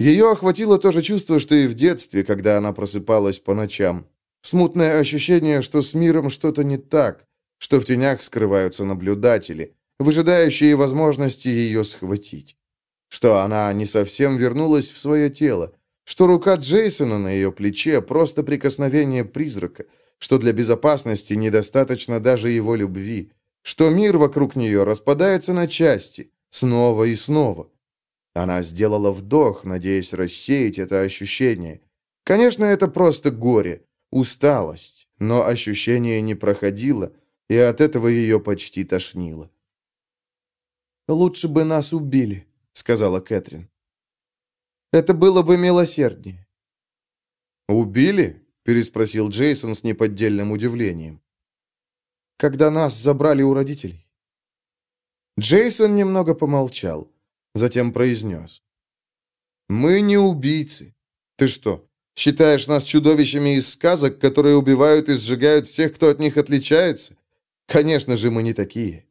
Ее охватило то же чувство, что и в детстве, когда она просыпалась по ночам. Смутное ощущение, что с миром что-то не так, что в тенях скрываются наблюдатели, выжидающие возможности ее схватить. Что она не совсем вернулась в свое тело, что рука Джейсона на ее плече – просто прикосновение призрака, что для безопасности недостаточно даже его любви, что мир вокруг нее распадается на части, снова и снова. Она сделала вдох, надеясь рассеять это ощущение. Конечно, это просто горе, усталость, но ощущение не проходило, и от этого ее почти тошнило. «Лучше бы нас убили», — сказала Кэтрин. «Это было бы милосерднее». «Убили?» — переспросил Джейсон с неподдельным удивлением когда нас забрали у родителей. Джейсон немного помолчал, затем произнес. «Мы не убийцы. Ты что, считаешь нас чудовищами из сказок, которые убивают и сжигают всех, кто от них отличается? Конечно же, мы не такие».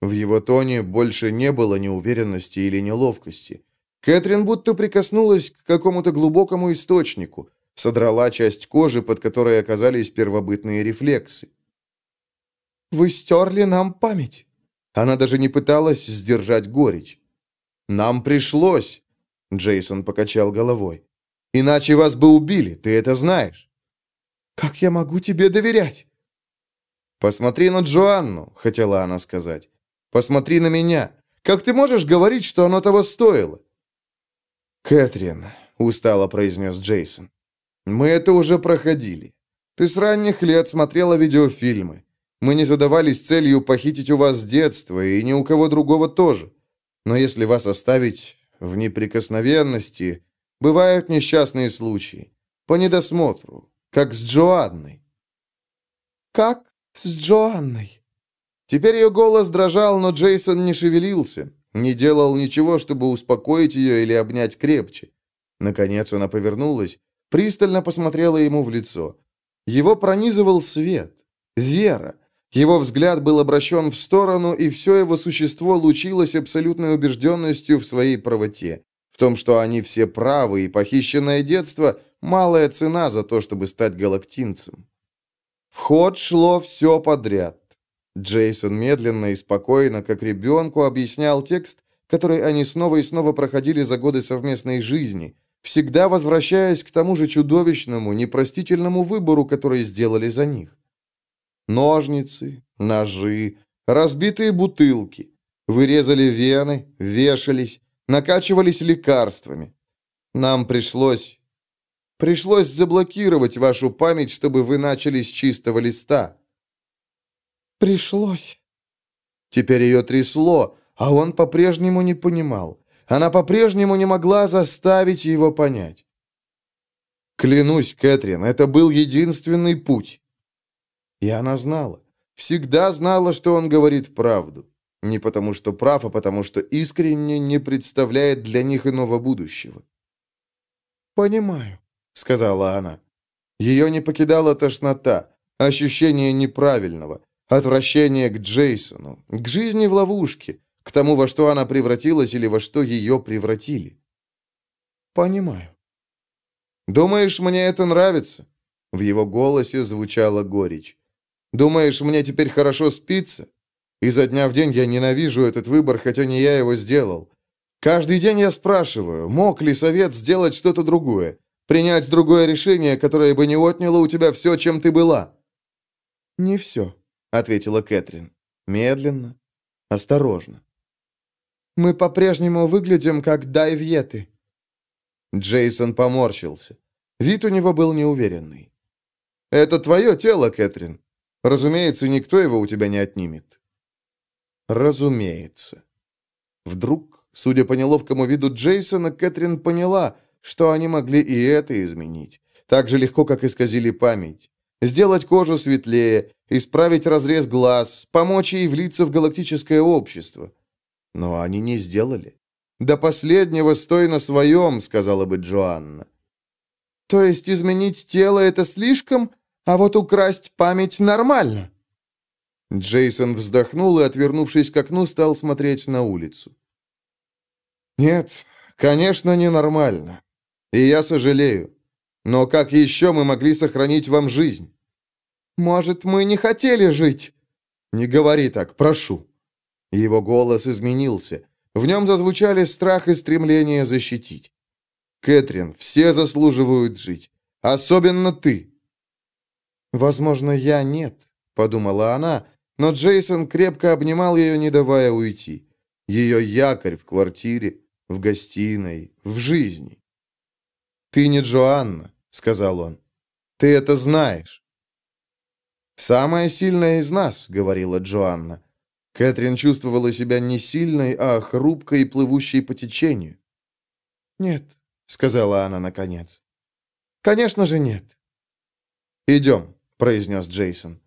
В его тоне больше не было неуверенности или неловкости. Кэтрин будто прикоснулась к какому-то глубокому источнику, содрала часть кожи, под которой оказались первобытные рефлексы. Вы стерли нам память». Она даже не пыталась сдержать горечь. «Нам пришлось», — Джейсон покачал головой. «Иначе вас бы убили, ты это знаешь». «Как я могу тебе доверять?» «Посмотри на Джоанну», — хотела она сказать. «Посмотри на меня. Как ты можешь говорить, что оно того стоило?» «Кэтрин», — устало произнес Джейсон, — «мы это уже проходили. Ты с ранних лет смотрела видеофильмы. Мы не задавались целью похитить у вас детство, и ни у кого другого тоже. Но если вас оставить в неприкосновенности, бывают несчастные случаи. По недосмотру, как с Джоанной. «Как с Джоанной?» Теперь ее голос дрожал, но Джейсон не шевелился, не делал ничего, чтобы успокоить ее или обнять крепче. Наконец она повернулась, пристально посмотрела ему в лицо. Его пронизывал свет, вера. Его взгляд был обращен в сторону, и все его существо лучилось абсолютной убежденностью в своей правоте. В том, что они все правы, и похищенное детство – малая цена за то, чтобы стать галактинцем. В ход шло все подряд. Джейсон медленно и спокойно, как ребенку, объяснял текст, который они снова и снова проходили за годы совместной жизни, всегда возвращаясь к тому же чудовищному, непростительному выбору, который сделали за них. Ножницы, ножи, разбитые бутылки. Вырезали вены, вешались, накачивались лекарствами. Нам пришлось Пришлось заблокировать вашу память, чтобы вы начали с чистого листа». «Пришлось». Теперь ее трясло, а он по-прежнему не понимал. Она по-прежнему не могла заставить его понять. Клянусь, Кэтрин, это был единственный путь. И она знала. Всегда знала, что он говорит правду. Не потому, что прав, а потому, что искренне не представляет для них иного будущего. «Понимаю», — сказала она. Ее не покидала тошнота, ощущение неправильного, отвращение к Джейсону, к жизни в ловушке, к тому, во что она превратилась или во что ее превратили. «Понимаю». «Думаешь, мне это нравится?» В его голосе звучала горечь. «Думаешь, мне теперь хорошо спится? Изо дня в день я ненавижу этот выбор, хотя не я его сделал. Каждый день я спрашиваю, мог ли совет сделать что-то другое? Принять другое решение, которое бы не отняло у тебя все, чем ты была». «Не все», — ответила Кэтрин. Медленно, осторожно. «Мы по-прежнему выглядим как дайвьеты». Джейсон поморщился. Вид у него был неуверенный. «Это твое тело, Кэтрин. Разумеется, никто его у тебя не отнимет». «Разумеется». Вдруг, судя по неловкому виду Джейсона, Кэтрин поняла, что они могли и это изменить. Так же легко, как исказили память. Сделать кожу светлее, исправить разрез глаз, помочь ей влиться в галактическое общество. Но они не сделали. «До последнего стой на своем», — сказала бы Джоанна. «То есть изменить тело — это слишком, а вот украсть память нормально?» Джейсон вздохнул и, отвернувшись к окну, стал смотреть на улицу. «Нет, конечно, ненормально. И я сожалею. Но как еще мы могли сохранить вам жизнь? Может, мы не хотели жить? Не говори так, прошу. Его голос изменился. В нем зазвучали страх и стремление защитить. Кэтрин, все заслуживают жить. Особенно ты. Возможно, я нет, подумала она, но Джейсон крепко обнимал ее, не давая уйти. Ее якорь в квартире, в гостиной, в жизни. «Ты не Джоанна», — сказал он. «Ты это знаешь». «Самая сильная из нас», — говорила Джоанна. Кэтрин чувствовала себя не сильной, а хрупкой плывущей по течению. «Нет», — сказала она наконец. «Конечно же нет». «Идем», — произнес Джейсон.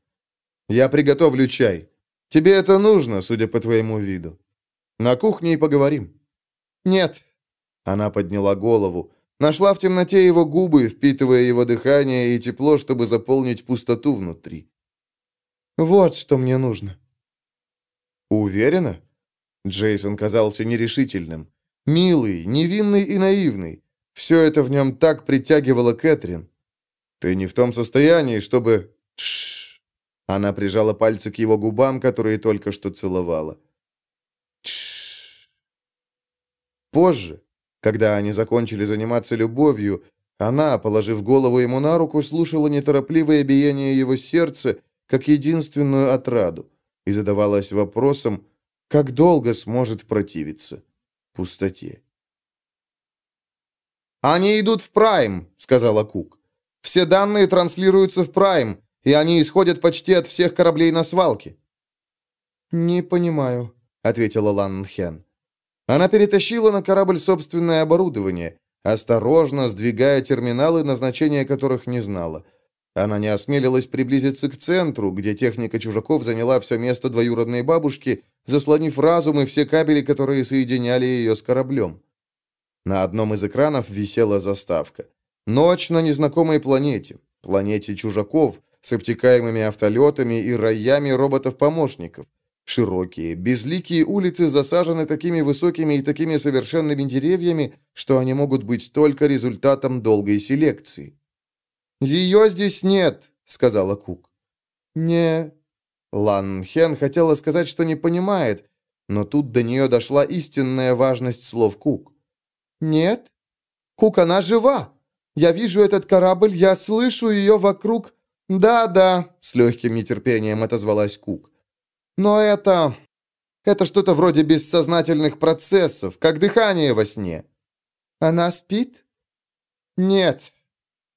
«Я приготовлю чай. Тебе это нужно, судя по твоему виду. На кухне и поговорим». «Нет». Она подняла голову. Нашла в темноте его губы, впитывая его дыхание и тепло, чтобы заполнить пустоту внутри. «Вот что мне нужно». «Уверена?» Джейсон казался нерешительным. Милый, невинный и наивный. Все это в нем так притягивало Кэтрин. «Ты не в том состоянии, чтобы...» Тш. Она прижала пальцы к его губам, которые только что целовала. Тш. Позже, когда они закончили заниматься любовью, она, положив голову ему на руку, слушала неторопливое биение его сердца как единственную отраду, и задавалась вопросом, как долго сможет противиться пустоте. «Они идут в Прайм», — сказала Кук. «Все данные транслируются в Прайм, и они исходят почти от всех кораблей на свалке». «Не понимаю», — ответила Лан Хен. Она перетащила на корабль собственное оборудование, осторожно сдвигая терминалы, назначения которых не знала. Она не осмелилась приблизиться к центру, где техника чужаков заняла все место двоюродной бабушки, заслонив разум и все кабели, которые соединяли ее с кораблем. На одном из экранов висела заставка. Ночь на незнакомой планете, планете чужаков, с обтекаемыми автолетами и роями роботов-помощников. Широкие, безликие улицы засажены такими высокими и такими совершенными деревьями, что они могут быть только результатом долгой селекции. «Ее здесь нет», — сказала Кук. «Не...» Лан Хен хотела сказать, что не понимает, но тут до нее дошла истинная важность слов Кук. «Нет? Кук, она жива! Я вижу этот корабль, я слышу ее вокруг...» «Да-да», — с легким нетерпением отозвалась Кук. Но это... Это что-то вроде бессознательных процессов, как дыхание во сне. Она спит? Нет.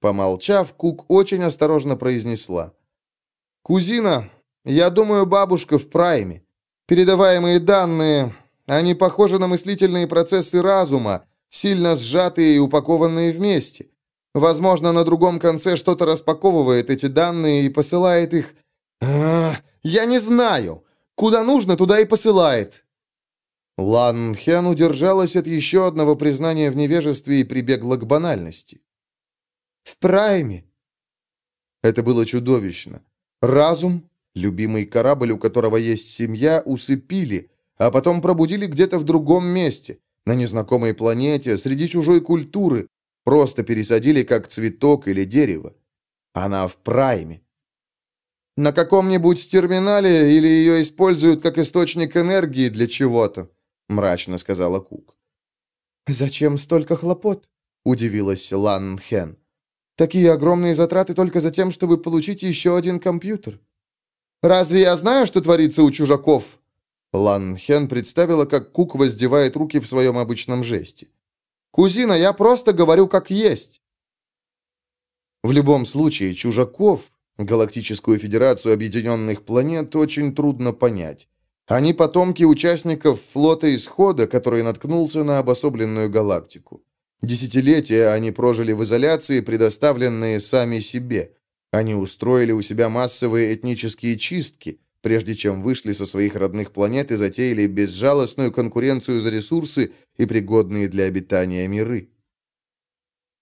Помолчав, Кук очень осторожно произнесла. Кузина, я думаю, бабушка в прайме. Передаваемые данные, они похожи на мыслительные процессы разума, сильно сжатые и упакованные вместе. Возможно, на другом конце что-то распаковывает эти данные и посылает их... А, я не знаю. Куда нужно, туда и посылает». Лан Хен удержалась от еще одного признания в невежестве и прибегла к банальности. «В прайме». Это было чудовищно. Разум, любимый корабль, у которого есть семья, усыпили, а потом пробудили где-то в другом месте, на незнакомой планете, среди чужой культуры, просто пересадили как цветок или дерево. Она в прайме. На каком-нибудь терминале или ее используют как источник энергии для чего-то», — мрачно сказала Кук. «Зачем столько хлопот?» — удивилась Лан Хен. «Такие огромные затраты только за тем, чтобы получить еще один компьютер». «Разве я знаю, что творится у чужаков?» Лан Хен представила, как Кук воздевает руки в своем обычном жесте. «Кузина, я просто говорю как есть». В любом случае, чужаков Галактическую Федерацию Объединенных Планет очень трудно понять. Они потомки участников флота Исхода, который наткнулся на обособленную галактику. Десятилетия они прожили в изоляции, предоставленные сами себе. Они устроили у себя массовые этнические чистки, прежде чем вышли со своих родных планет и затеяли безжалостную конкуренцию за ресурсы и пригодные для обитания миры.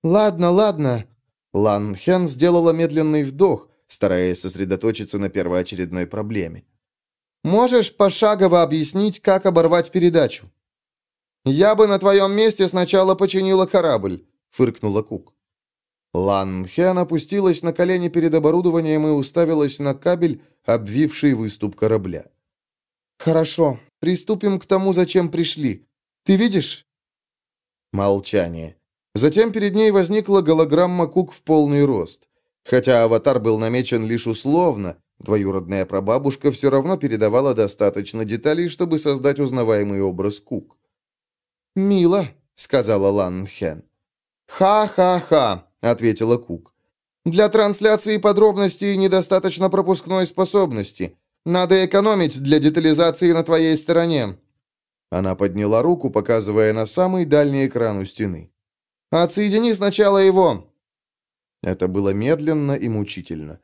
«Ладно, ладно». Лан Хен сделала медленный вдох, стараясь сосредоточиться на первоочередной проблеме. «Можешь пошагово объяснить, как оборвать передачу?» «Я бы на твоем месте сначала починила корабль», — фыркнула Кук. Лан Хен опустилась на колени перед оборудованием и уставилась на кабель, обвивший выступ корабля. «Хорошо, приступим к тому, зачем пришли. Ты видишь?» Молчание. Затем перед ней возникла голограмма Кук в полный рост. Хотя аватар был намечен лишь условно, двоюродная прабабушка все равно передавала достаточно деталей, чтобы создать узнаваемый образ Кук. «Мило», — сказала Лан Хен. «Ха-ха-ха», — ответила Кук. «Для трансляции подробностей недостаточно пропускной способности. Надо экономить для детализации на твоей стороне». Она подняла руку, показывая на самый дальний экран у стены. «Отсоедини сначала его. Это было медленно и мучительно.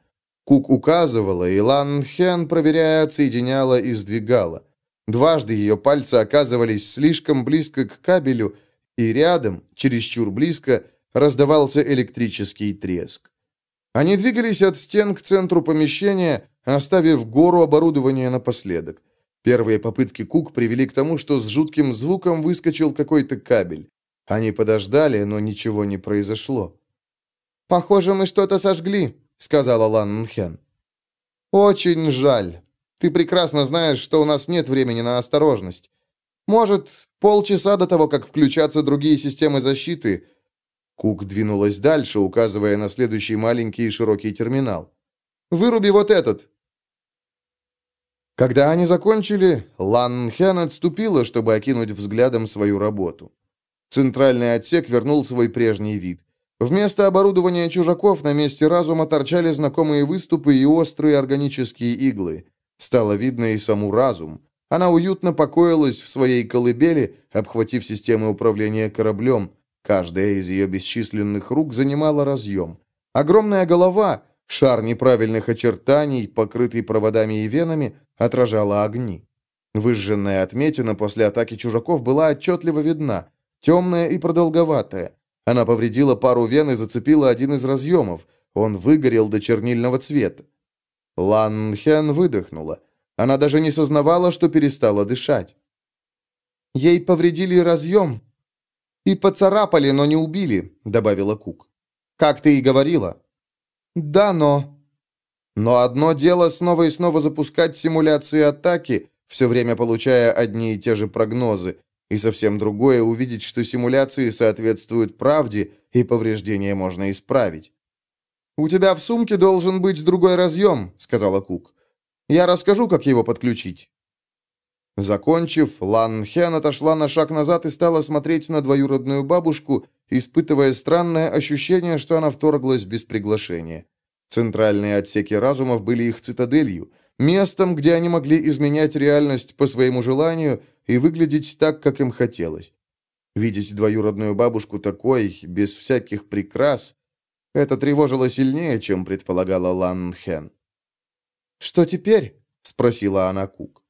Кук указывала, и Лан Хен, проверяя, отсоединяла и сдвигала. Дважды ее пальцы оказывались слишком близко к кабелю, и рядом, чересчур близко, раздавался электрический треск. Они двигались от стен к центру помещения, оставив гору оборудования напоследок. Первые попытки Кук привели к тому, что с жутким звуком выскочил какой-то кабель. Они подождали, но ничего не произошло. «Похоже, мы что-то сожгли», — сказала Лан Нхен. «Очень жаль. Ты прекрасно знаешь, что у нас нет времени на осторожность. Может, полчаса до того, как включатся другие системы защиты...» Кук двинулась дальше, указывая на следующий маленький и широкий терминал. «Выруби вот этот!» Когда они закончили, Лан Хен отступила, чтобы окинуть взглядом свою работу. Центральный отсек вернул свой прежний вид. Вместо оборудования чужаков на месте разума торчали знакомые выступы и острые органические иглы. Стало видно и саму разум. Она уютно покоилась в своей колыбели, обхватив системы управления кораблем. Каждая из ее бесчисленных рук занимала разъем. Огромная голова, шар неправильных очертаний, покрытый проводами и венами, отражала огни. Выжженная отметина после атаки чужаков была отчетливо видна, темная и продолговатая. Она повредила пару вен и зацепила один из разъемов. Он выгорел до чернильного цвета. Лан Хен выдохнула. Она даже не сознавала, что перестала дышать. «Ей повредили разъем и поцарапали, но не убили», — добавила Кук. «Как ты и говорила». «Да, но...» «Но одно дело снова и снова запускать симуляции атаки, все время получая одни и те же прогнозы, и совсем другое увидеть, что симуляции соответствуют правде, и повреждения можно исправить. «У тебя в сумке должен быть другой разъем», — сказала Кук. «Я расскажу, как его подключить». Закончив, Лан Хен отошла на шаг назад и стала смотреть на двоюродную бабушку, испытывая странное ощущение, что она вторглась без приглашения. Центральные отсеки разумов были их цитаделью, местом, где они могли изменять реальность по своему желанию и выглядеть так, как им хотелось. Видеть двоюродную бабушку такой, без всяких прикрас, это тревожило сильнее, чем предполагала Лан Хен. «Что теперь?» — спросила она Кук.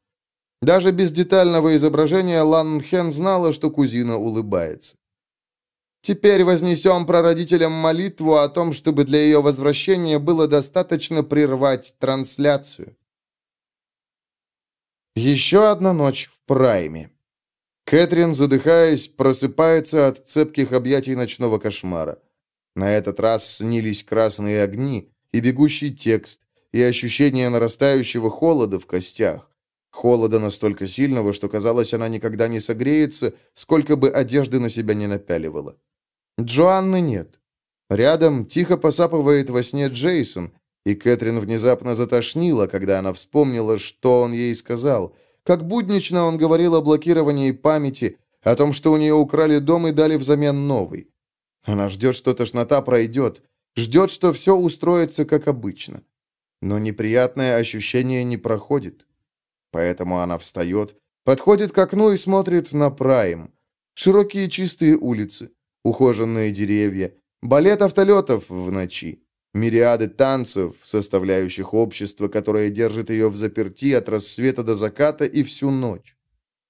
Даже без детального изображения Лан Хен знала, что кузина улыбается. «Теперь вознесем прародителям молитву о том, чтобы для ее возвращения было достаточно прервать трансляцию». Еще одна ночь в Прайме. Кэтрин, задыхаясь, просыпается от цепких объятий ночного кошмара. На этот раз снились красные огни и бегущий текст, и ощущение нарастающего холода в костях. Холода настолько сильного, что казалось, она никогда не согреется, сколько бы одежды на себя не напяливала. Джоанны нет. Рядом тихо посапывает во сне Джейсон, и Кэтрин внезапно затошнила, когда она вспомнила, что он ей сказал. Как буднично он говорил о блокировании памяти, о том, что у нее украли дом и дали взамен новый. Она ждет, что тошнота пройдет, ждет, что все устроится как обычно. Но неприятное ощущение не проходит. Поэтому она встает, подходит к окну и смотрит на Прайм. Широкие чистые улицы, ухоженные деревья, балет автолетов в ночи, мириады танцев, составляющих общество, которое держит ее в заперти от рассвета до заката и всю ночь.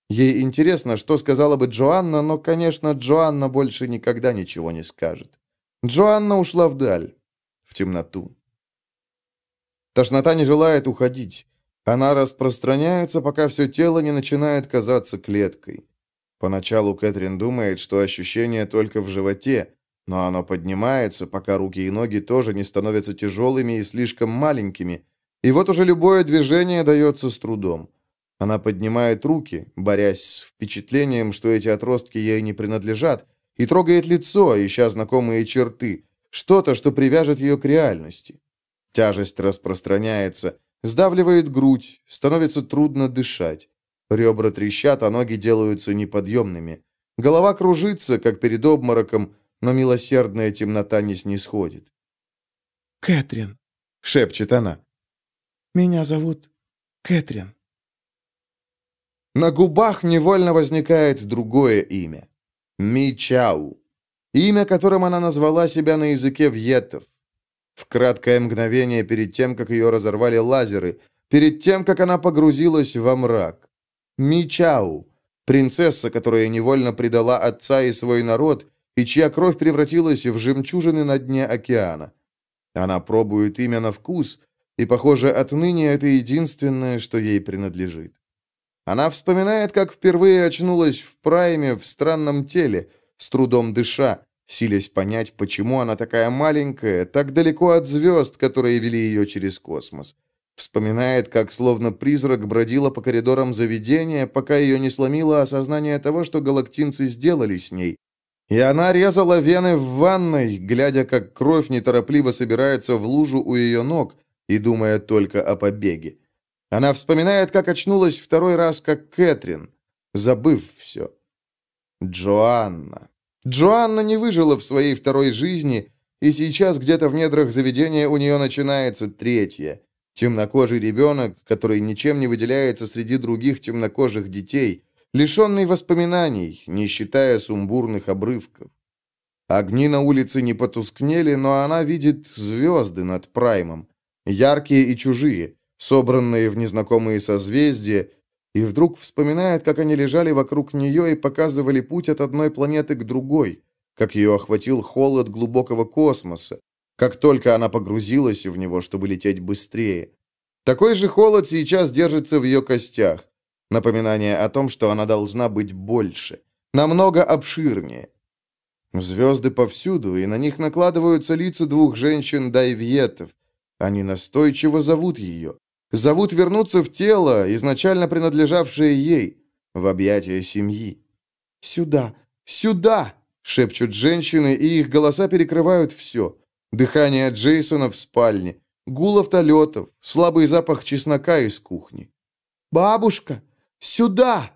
Ей интересно, что сказала бы Джоанна, но, конечно, Джоанна больше никогда ничего не скажет. Джоанна ушла вдаль, в темноту. Тошнота не желает уходить. Она распространяется, пока все тело не начинает казаться клеткой. Поначалу Кэтрин думает, что ощущение только в животе, но оно поднимается, пока руки и ноги тоже не становятся тяжелыми и слишком маленькими. И вот уже любое движение дается с трудом. Она поднимает руки, борясь с впечатлением, что эти отростки ей не принадлежат, и трогает лицо, ища знакомые черты, что-то, что привяжет ее к реальности. Тяжесть распространяется, сдавливает грудь, становится трудно дышать. Ребра трещат, а ноги делаются неподъемными. Голова кружится, как перед обмороком, но милосердная темнота не снисходит. «Кэтрин», — шепчет она. «Меня зовут Кэтрин». На губах невольно возникает другое имя. Мичау. Имя, которым она назвала себя на языке вьетов. В краткое мгновение перед тем, как ее разорвали лазеры, перед тем, как она погрузилась во мрак. Мичау. Принцесса, которая невольно предала отца и свой народ, и чья кровь превратилась в жемчужины на дне океана. Она пробует имя на вкус, и, похоже, отныне это единственное, что ей принадлежит. Она вспоминает, как впервые очнулась в прайме в странном теле, с трудом дыша, силясь понять, почему она такая маленькая, так далеко от звезд, которые вели ее через космос. Вспоминает, как словно призрак бродила по коридорам заведения, пока ее не сломило осознание того, что галактинцы сделали с ней. И она резала вены в ванной, глядя, как кровь неторопливо собирается в лужу у ее ног и думая только о побеге. Она вспоминает, как очнулась второй раз, как Кэтрин, забыв все. Джоанна. Джоанна не выжила в своей второй жизни, и сейчас где-то в недрах заведения у нее начинается третья. Темнокожий ребенок, который ничем не выделяется среди других темнокожих детей, лишенный воспоминаний, не считая сумбурных обрывков. Огни на улице не потускнели, но она видит звезды над Праймом, яркие и чужие, собранные в незнакомые созвездия, и вдруг вспоминает, как они лежали вокруг нее и показывали путь от одной планеты к другой, как ее охватил холод глубокого космоса, как только она погрузилась в него, чтобы лететь быстрее. Такой же холод сейчас держится в ее костях. Напоминание о том, что она должна быть больше, намного обширнее. Звезды повсюду, и на них накладываются лица двух женщин-дайвьетов. Они настойчиво зовут ее. Зовут вернуться в тело, изначально принадлежавшее ей, в объятия семьи. «Сюда! Сюда!» — шепчут женщины, и их голоса перекрывают все. Дыхание Джейсона в спальне, гул автолетов, слабый запах чеснока из кухни. «Бабушка! Сюда!»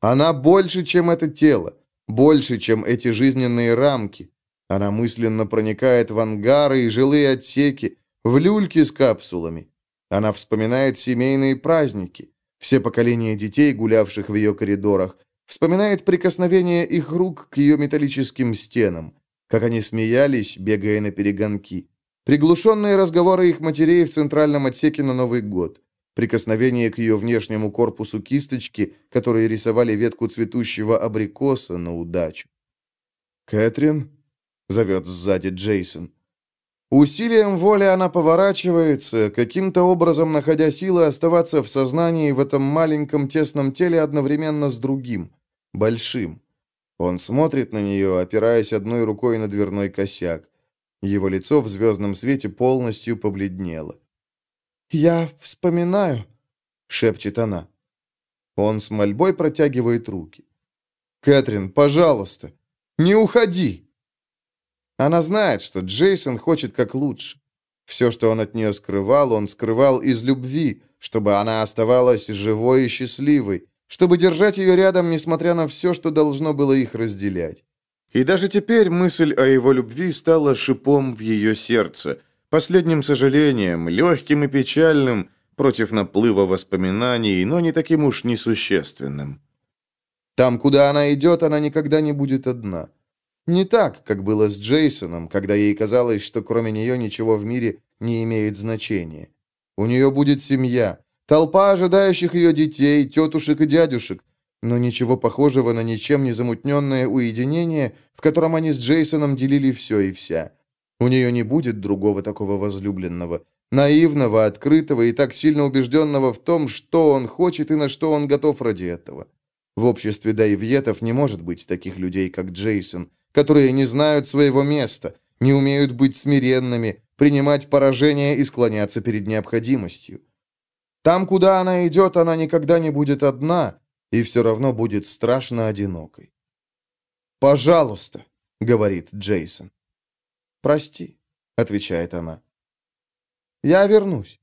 Она больше, чем это тело, больше, чем эти жизненные рамки. Она мысленно проникает в ангары и жилые отсеки, в люльки с капсулами. Она вспоминает семейные праздники, все поколения детей, гулявших в ее коридорах, вспоминает прикосновение их рук к ее металлическим стенам, как они смеялись, бегая на перегонки, приглушенные разговоры их матерей в центральном отсеке на Новый год, прикосновение к ее внешнему корпусу кисточки, которые рисовали ветку цветущего абрикоса на удачу. «Кэтрин?» — зовет сзади Джейсон. Усилием воли она поворачивается, каким-то образом находя силы оставаться в сознании в этом маленьком тесном теле одновременно с другим, большим. Он смотрит на нее, опираясь одной рукой на дверной косяк. Его лицо в звездном свете полностью побледнело. «Я вспоминаю», — шепчет она. Он с мольбой протягивает руки. «Кэтрин, пожалуйста, не уходи!» Она знает, что Джейсон хочет как лучше. Все, что он от нее скрывал, он скрывал из любви, чтобы она оставалась живой и счастливой, чтобы держать ее рядом, несмотря на все, что должно было их разделять. И даже теперь мысль о его любви стала шипом в ее сердце, последним сожалением, легким и печальным, против наплыва воспоминаний, но не таким уж несущественным. Там, куда она идет, она никогда не будет одна. Не так, как было с Джейсоном, когда ей казалось, что кроме нее ничего в мире не имеет значения. У нее будет семья, толпа ожидающих ее детей, тетушек и дядюшек, но ничего похожего на ничем не замутненное уединение, в котором они с Джейсоном делили все и вся. У нее не будет другого такого возлюбленного, наивного, открытого и так сильно убежденного в том, что он хочет и на что он готов ради этого. В обществе дайвьетов не может быть таких людей, как Джейсон – которые не знают своего места, не умеют быть смиренными, принимать поражение и склоняться перед необходимостью. Там, куда она идет, она никогда не будет одна и все равно будет страшно одинокой. «Пожалуйста», — говорит Джейсон. «Прости», — отвечает она. «Я вернусь».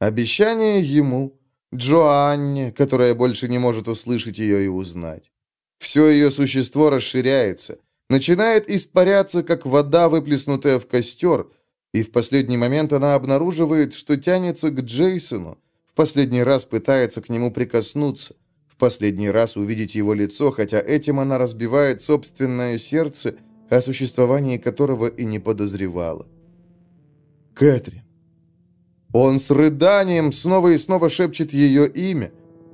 Обещание ему, Джоанне, которая больше не может услышать ее и узнать. Все ее существо расширяется, начинает испаряться, как вода, выплеснутая в костер, и в последний момент она обнаруживает, что тянется к Джейсону, в последний раз пытается к нему прикоснуться, в последний раз увидеть его лицо, хотя этим она разбивает собственное сердце, о существовании которого и не подозревала. Кэтрин. Он с рыданием снова и снова шепчет ее имя,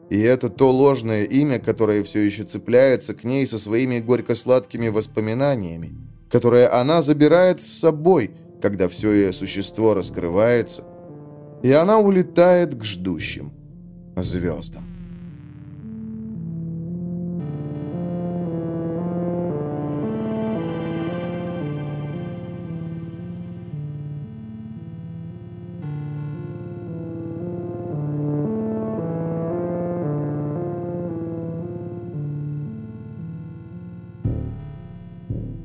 и это то ложное имя, которое все еще цепляется к ней со своими горько-сладкими воспоминаниями, которое она забирает с собой, когда все ее существо раскрывается, и она улетает к ждущим звездам.